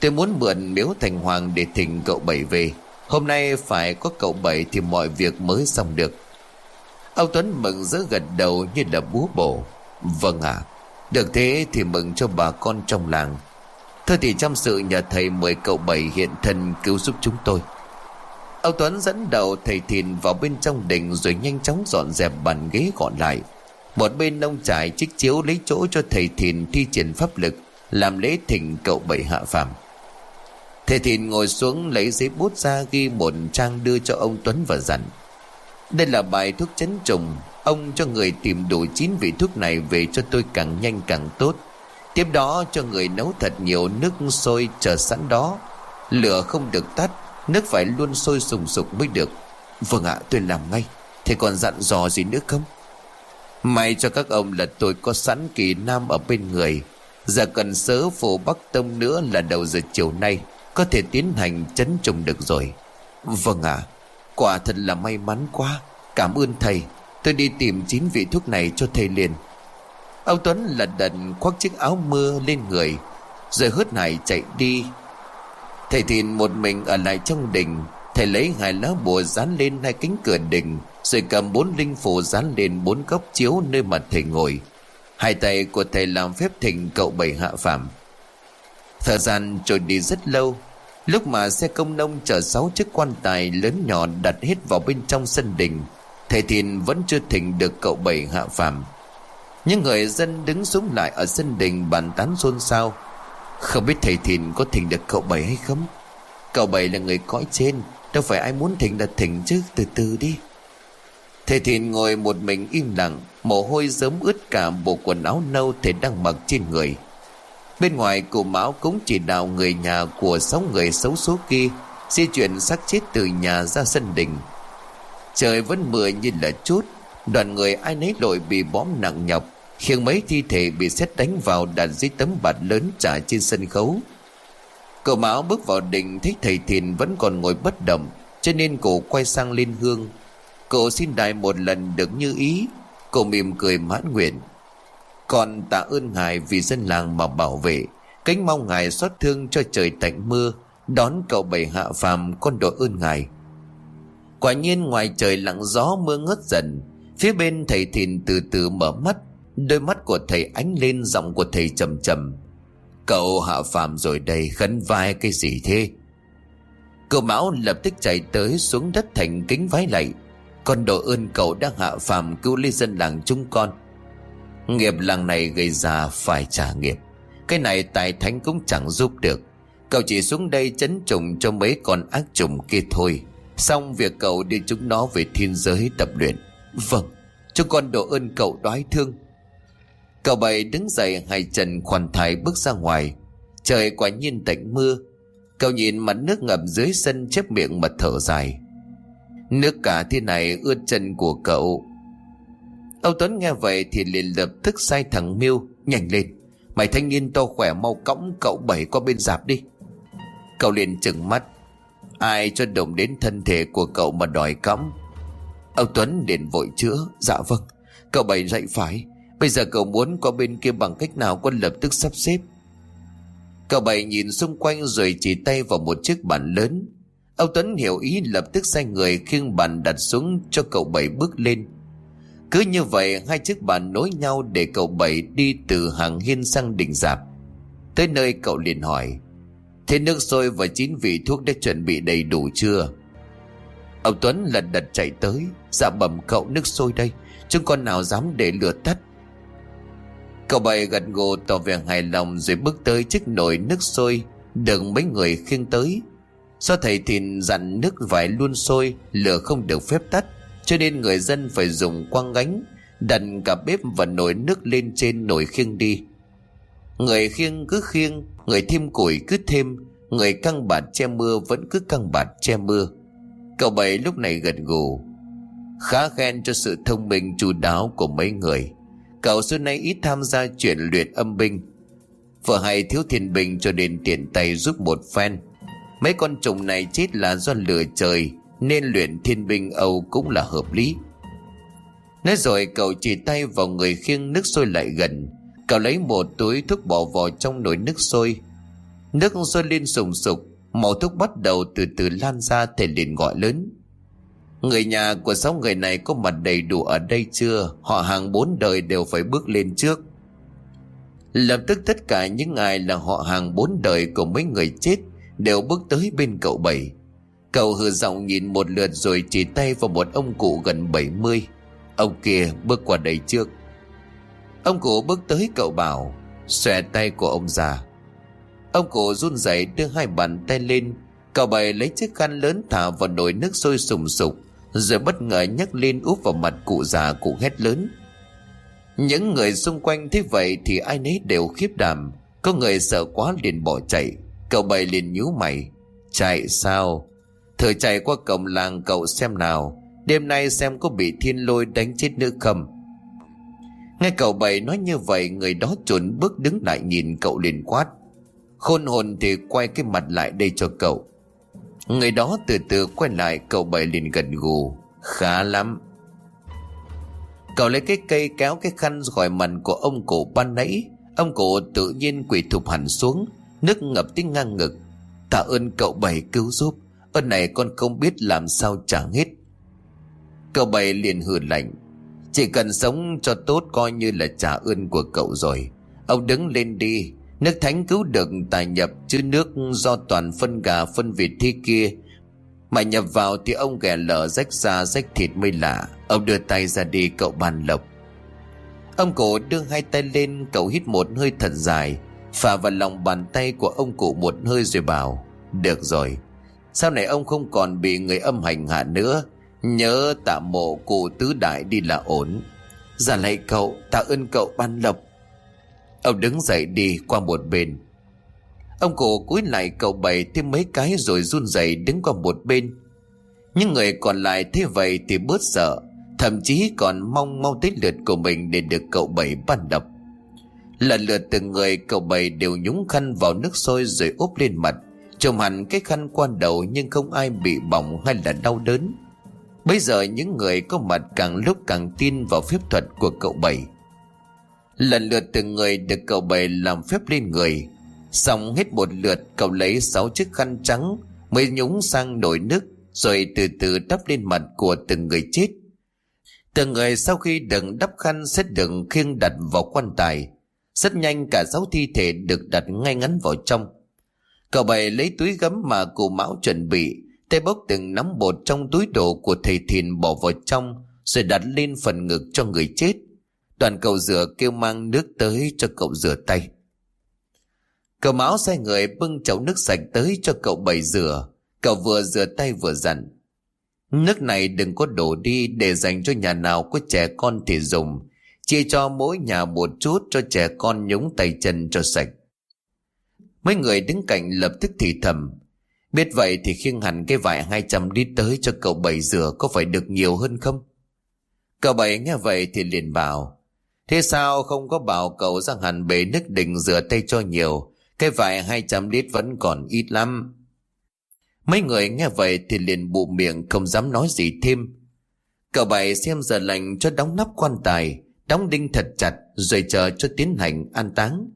Tôi muốn mượn miếu thành hoàng để thỉnh cậu bảy về. Hôm nay phải có cậu bảy thì mọi việc mới xong được. Ông Tuấn mừng rỡ gật đầu như là búa bổ. Vâng ạ à, Được thế thì mừng cho bà con trong làng. Thôi thì trong sự nhà thầy mời cậu bảy hiện thân cứu giúp chúng tôi. Ông Tuấn dẫn đầu thầy thìn vào bên trong đình Rồi nhanh chóng dọn dẹp bàn ghế gọn lại. Một bên ông trải chiếc chiếu lấy chỗ cho thầy thìn thi triển pháp lực, Làm lễ thỉnh cậu bảy hạ phàm. Thầy thìn ngồi xuống lấy giấy bút ra ghi một trang đưa cho ông Tuấn và dặn, Đây là bài thuốc chấn trùng, Ông cho người tìm đủ chín vị thuốc này về cho tôi càng nhanh càng tốt. Tiếp đó cho người nấu thật nhiều nước sôi chờ sẵn đó. Lửa không được tắt Nước phải luôn sôi sùng sục mới được. Vâng ạ, tôi làm ngay. Thế còn dặn dò gì nữa không? May cho các ông là tôi có sẵn kỳ nam ở bên người. Giờ cần sớ phổ bắc tông nữa là đầu giờ chiều nay, Có thể tiến hành chấn trùng được rồi. Vâng ạ, Quả thật là may mắn quá. Cảm ơn thầy. Tôi đi tìm chín vị thuốc này cho thầy liền. Ông Tuấn lật đật khoác chiếc áo mưa lên người, Rồi hớt hải chạy đi. Thầy Thìn một mình ở lại trong đình. Thầy lấy hai lá bùa dán lên hai cánh cửa đình, Rồi cầm bốn linh phủ dán lên bốn góc chiếu nơi mặt thầy ngồi. Hai tay của thầy làm phép thỉnh cậu bảy hạ phàm. Thời gian trôi đi rất lâu. Lúc mà xe công nông chở sáu chiếc quan tài lớn nhỏ đặt hết vào bên trong sân đình, Thầy Thìn vẫn chưa thỉnh được cậu bảy hạ phàm. Những người dân đứng xuống lại ở sân đình bàn tán xôn xao. Không biết thầy Thìn có thỉnh được cậu Bảy hay không? Cậu Bảy là người cõi trên, Đâu phải ai muốn thỉnh là thỉnh chứ, Từ từ đi. Thầy Thìn ngồi một mình im lặng, Mồ hôi giấm ướt cả bộ quần áo nâu Thầy đang mặc trên người. Bên ngoài, cụ Mão cũng chỉ đạo người nhà Của sáu người xấu số kia Di chuyển xác chết từ nhà ra sân đình. Trời vẫn mưa như là chút Đoàn người ai nấy lội bị bóm nặng nhọc khiêng mấy thi thể bị xét đánh vào đặt dưới tấm bạt lớn trải trên sân khấu. Cậu mão bước vào đình thấy thầy thìn vẫn còn ngồi bất động, cho nên cổ quay sang lên hương. Cậu xin đại một lần được như ý. Cậu mỉm cười mãn nguyện. Còn tạ ơn ngài vì dân làng mà bảo vệ, Kính mong ngài xót thương cho trời tạnh mưa, Đón cậu bảy hạ phàm con đội ơn ngài. Quả nhiên ngoài trời lặng gió mưa ngớt dần, Phía bên thầy thìn từ từ mở mắt Đôi mắt của thầy ánh lên giọng của thầy trầm trầm. Cậu hạ phàm rồi đây khấn vai cái gì thế? Cậu Mão lập tức chạy tới xuống đất thành kính vái lạy. Con độ ơn cậu đã hạ phàm cứu lấy dân làng chúng con. Nghiệp làng này gây ra phải trả nghiệp. Cái này tài thánh cũng chẳng giúp được. Cậu chỉ xuống đây chấn trùng cho mấy con ác trùng kia thôi. Xong việc cậu đưa chúng nó về thiên giới tập luyện. Vâng Chúng con độ ơn cậu đoái thương. Cậu bảy đứng dậy, hai chân khoan thai bước ra ngoài. Trời quả nhiên tạnh mưa. Cậu nhìn mặt nước ngập dưới sân chép miệng mà thở dài. Nước cả thế này ướt chân của cậu. Âu Tuấn nghe vậy thì liền lập tức sai thằng Miêu Nhanh lên. Mày thanh niên to khỏe mau cõng cậu bảy qua bên dạp đi. Cậu liền chừng mắt. Ai cho động đến thân thể của cậu mà đòi cõng? Âu Tuấn liền vội chữa. Dạ vâng. Cậu bảy dậy phải. Bây giờ cậu muốn qua bên kia bằng cách nào Quân lập tức sắp xếp? Cậu bảy nhìn xung quanh rồi chỉ tay vào một chiếc bàn lớn. Âu Tuấn hiểu ý lập tức sai người khiêng bàn đặt xuống cho cậu bảy bước lên. Cứ như vậy, hai chiếc bàn nối nhau để cậu bảy đi từ hàng hiên sang đỉnh dạp. Tới nơi cậu liền hỏi, thế nước sôi và chín vị thuốc đã chuẩn bị đầy đủ chưa? Ông tuấn lật đật chạy tới dạ bẩm cậu, nước sôi đây. Chúng con nào dám để lửa tắt cậu bảy gật gù tỏ vẻ hài lòng rồi bước tới chiếc nồi nước sôi. Được mấy người khiêng tới. Do thầy thìn dặn nước vải luôn sôi, lửa không được phép tắt, cho nên người dân phải dùng quăng gánh, đặt cả bếp và nồi nước lên trên nồi khiêng đi. Người khiêng cứ khiêng, người thêm củi cứ thêm, người căng bạt che mưa vẫn cứ căng bạt che mưa. Cậu bảy lúc này gật gù. Khá khen cho sự thông minh chu đáo của mấy người cậu xưa nay ít tham gia chuyện luyện âm binh. Vợ hay thiếu thiên bình cho nên tiền tay giúp một phen. Mấy con trùng này chết là do lửa trời, nên luyện thiên binh Âu cũng là hợp lý. Nói rồi cậu chỉ tay vào người khiêng nước sôi lại gần. Cậu lấy một túi thuốc bỏ vào trong nồi nước sôi. Nước sôi lên sùng sục, Màu thuốc bắt đầu từ từ lan ra, thể liền gọi lớn. Người nhà của sáu người này có mặt đầy đủ ở đây chưa? Họ hàng bốn đời đều phải bước lên trước. Lập tức tất cả những ai là họ hàng bốn đời của mấy người chết Đều bước tới bên cậu bảy. Cậu hừ giọng nhìn một lượt rồi chỉ tay vào một ông cụ gần 70 Ông kia bước qua đây trước. Ông cụ bước tới cậu bảo, Xòe tay của ông già. Ông cụ run rẩy đưa hai bàn tay lên. Cậu bảy lấy chiếc khăn lớn thả vào nồi nước sôi sùng sục. Rồi bất ngờ nhấc lên úp vào mặt cụ già cụ hét lớn. Những người xung quanh thế vậy thì ai nấy đều khiếp đảm. Có người sợ quá liền bỏ chạy. Cậu bày liền nhíu mày. Chạy sao? Thử chạy qua cổng làng cậu xem nào. Đêm nay xem có bị thiên lôi đánh chết nữa không? Nghe cậu bày nói như vậy, Người đó chuẩn bước đứng lại nhìn cậu liền quát. Khôn hồn thì quay cái mặt lại đây cho cậu. Người đó từ từ quay lại, Cậu bảy liền gần gù. Khá lắm. Cậu lấy cái cây kéo cái khăn khỏi mặt của ông cụ ban nãy. Ông cụ tự nhiên quỳ thụp hẳn xuống. Nước ngập tiếng ngang ngực. Tạ ơn cậu bảy cứu giúp. Ơn này con không biết làm sao trả hết. Cậu bảy liền hừ lạnh. Chỉ cần sống cho tốt coi như là trả ơn của cậu rồi. Ông đứng lên đi. Nước thánh cứu được tài nhập Chứ nước do toàn phân gà, phân vịt thi kia. Mà nhập vào thì ông ghẻ lở rách da, rách thịt mới lạ. Ông đưa tay ra đi, cậu bàn lộc. Ông cổ đưa hai tay lên, Cậu hít một hơi thật dài. Phả vào lòng bàn tay của ông cụ một hơi rồi bảo, Được rồi. Sau này ông không còn bị người âm hành hạ nữa. Nhớ tạ mộ cụ tứ đại đi là ổn. Giả lạy cậu, Tạ ơn cậu ban lộc. Ông đứng dậy đi qua một bên. Ông cụ cúi lại cậu bày thêm mấy cái rồi run rẩy đứng qua một bên. Những người còn lại thế vậy thì bớt sợ, Thậm chí còn mong mau tới lượt của mình để được cậu bảy ban đập. Lần lượt từng người cậu bảy đều nhúng khăn vào nước sôi rồi úp lên mặt, trông hẳn cái khăn qua đầu nhưng không ai bị bỏng hay là đau đớn. Bây giờ những người có mặt càng lúc càng tin vào phép thuật của cậu bảy. Lần lượt từng người được cậu bày làm phép lên người. Xong hết một lượt, cậu lấy sáu chiếc khăn trắng Mới nhúng sang nồi nước, Rồi từ từ đắp lên mặt của từng người chết. Từng người sau khi đựng đắp khăn sẽ được khiêng đặt vào quan tài. Rất nhanh cả sáu thi thể được đặt ngay ngắn vào trong. Cậu bày lấy túi gấm mà cụ mão chuẩn bị, Tay bốc từng nắm bột trong túi đồ của thầy thìn bỏ vào trong, Rồi đặt lên phần ngực cho người chết. Đoàn cậu rửa kêu mang nước tới cho cậu rửa tay. Cậu máu sai người bưng chậu nước sạch tới cho cậu bày rửa. Cậu vừa rửa tay vừa dặn, Nước này đừng có đổ đi để dành cho nhà nào có trẻ con thì dùng. Chia cho mỗi nhà một chút cho trẻ con nhúng tay chân cho sạch. Mấy người đứng cạnh lập tức thì thầm, Biết vậy thì khiêng hẳn cái vải 200 đi tới cho cậu bảy rửa có phải được nhiều hơn không? Cậu bảy nghe vậy thì liền bảo Thế sao không có bảo cậu ra hẳn bể nước định rửa tay cho nhiều? Cái vải 200 lít vẫn còn ít lắm. Mấy người nghe vậy thì liền bụ miệng không dám nói gì thêm. Cậu bảy xem giờ lành cho đóng nắp quan tài, Đóng đinh thật chặt, rồi chờ cho tiến hành an táng.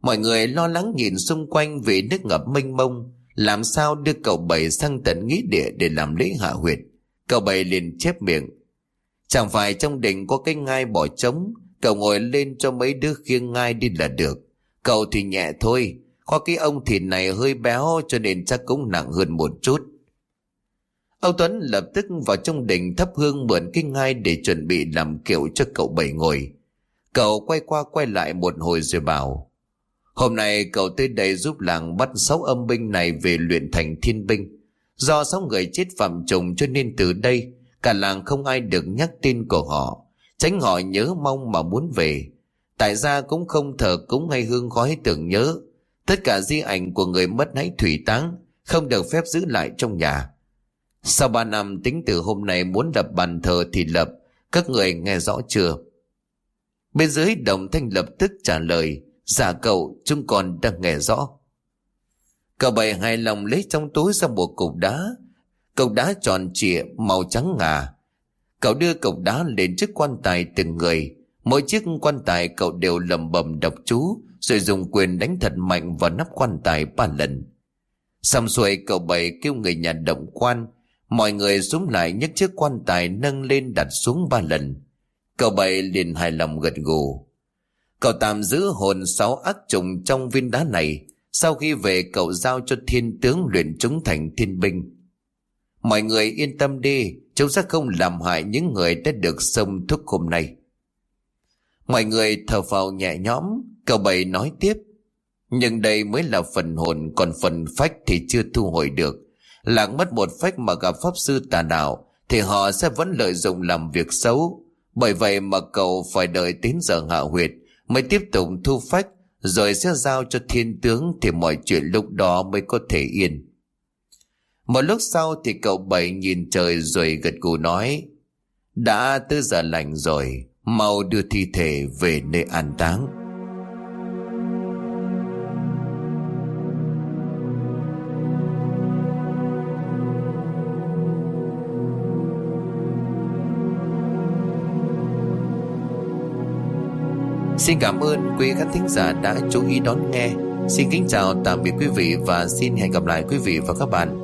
Mọi người lo lắng nhìn xung quanh vì nước ngập mênh mông. Làm sao đưa cậu bảy sang tận nghĩa địa để làm lễ hạ huyệt? Cậu bảy liền chép miệng. Chẳng phải trong đỉnh có cái ngai bỏ trống, Cậu ngồi lên cho mấy đứa khiêng ngai đi là được Cậu thì nhẹ thôi, Có cái ông thịt này hơi béo cho nên chắc cũng nặng hơn một chút Âu Tuấn lập tức vào trong đỉnh thắp hương mượn cái ngai để chuẩn bị làm kiểu cho cậu bảy ngồi. Cậu quay qua quay lại một hồi rồi bảo, Hôm nay cậu tới đây giúp làng bắt sáu âm binh này về luyện thành thiên binh. Do sáu người chết phạm trùng cho nên từ đây cả làng không ai được nhắc tên của họ. Tránh họ nhớ mong mà muốn về. Tại ra cũng không thờ cúng hay hương khói tưởng nhớ. Tất cả di ảnh của người mất hãy thủy táng, không được phép giữ lại trong nhà. Sau ba năm tính từ hôm nay muốn lập bàn thờ thì lập, các người nghe rõ chưa? Bên dưới đồng thanh lập tức trả lời, Dạ cậu chúng còn đang nghe rõ Cậu bày hài lòng lấy trong túi ra một cục đá Cục đá tròn trịa màu trắng ngà. Cậu đưa cục đá lên chiếc quan tài từng người. Mỗi chiếc quan tài cậu đều lầm bầm đọc chú, Rồi dùng quyền đánh thật mạnh vào nắp quan tài ba lần. Xong xuôi, cậu bảy kêu người nhà động quan, Mọi người xuống lại nhấc chiếc quan tài nâng lên đặt xuống ba lần. Cậu bảy liền hài lòng gật gù. Cậu tạm giữ hồn sáu ác trùng trong viên đá này. Sau khi về, cậu giao cho thiên tướng luyện chúng thành thiên binh. Mọi người yên tâm đi, chúng sẽ không làm hại những người đã được sông thuốc hôm nay. Mọi người thở phào nhẹ nhõm, cậu bảy nói tiếp. Nhưng đây mới là phần hồn, còn phần phách thì chưa thu hồi được. Lãng mất một phách mà gặp pháp sư tà đạo, thì họ sẽ vẫn lợi dụng làm việc xấu. Bởi vậy mà cậu phải đợi đến giờ hạ huyệt, mới tiếp tục thu phách rồi sẽ giao cho thiên tướng thì mọi chuyện lúc đó mới có thể yên. Một lúc sau thì cậu bảy nhìn trời rồi gật gù nói, đã tới giờ lành rồi, mau đưa thi thể về nơi an táng. Xin cảm ơn quý khán thính giả đã chú ý đón nghe. Xin kính chào, tạm biệt quý vị và xin hẹn gặp lại quý vị và các bạn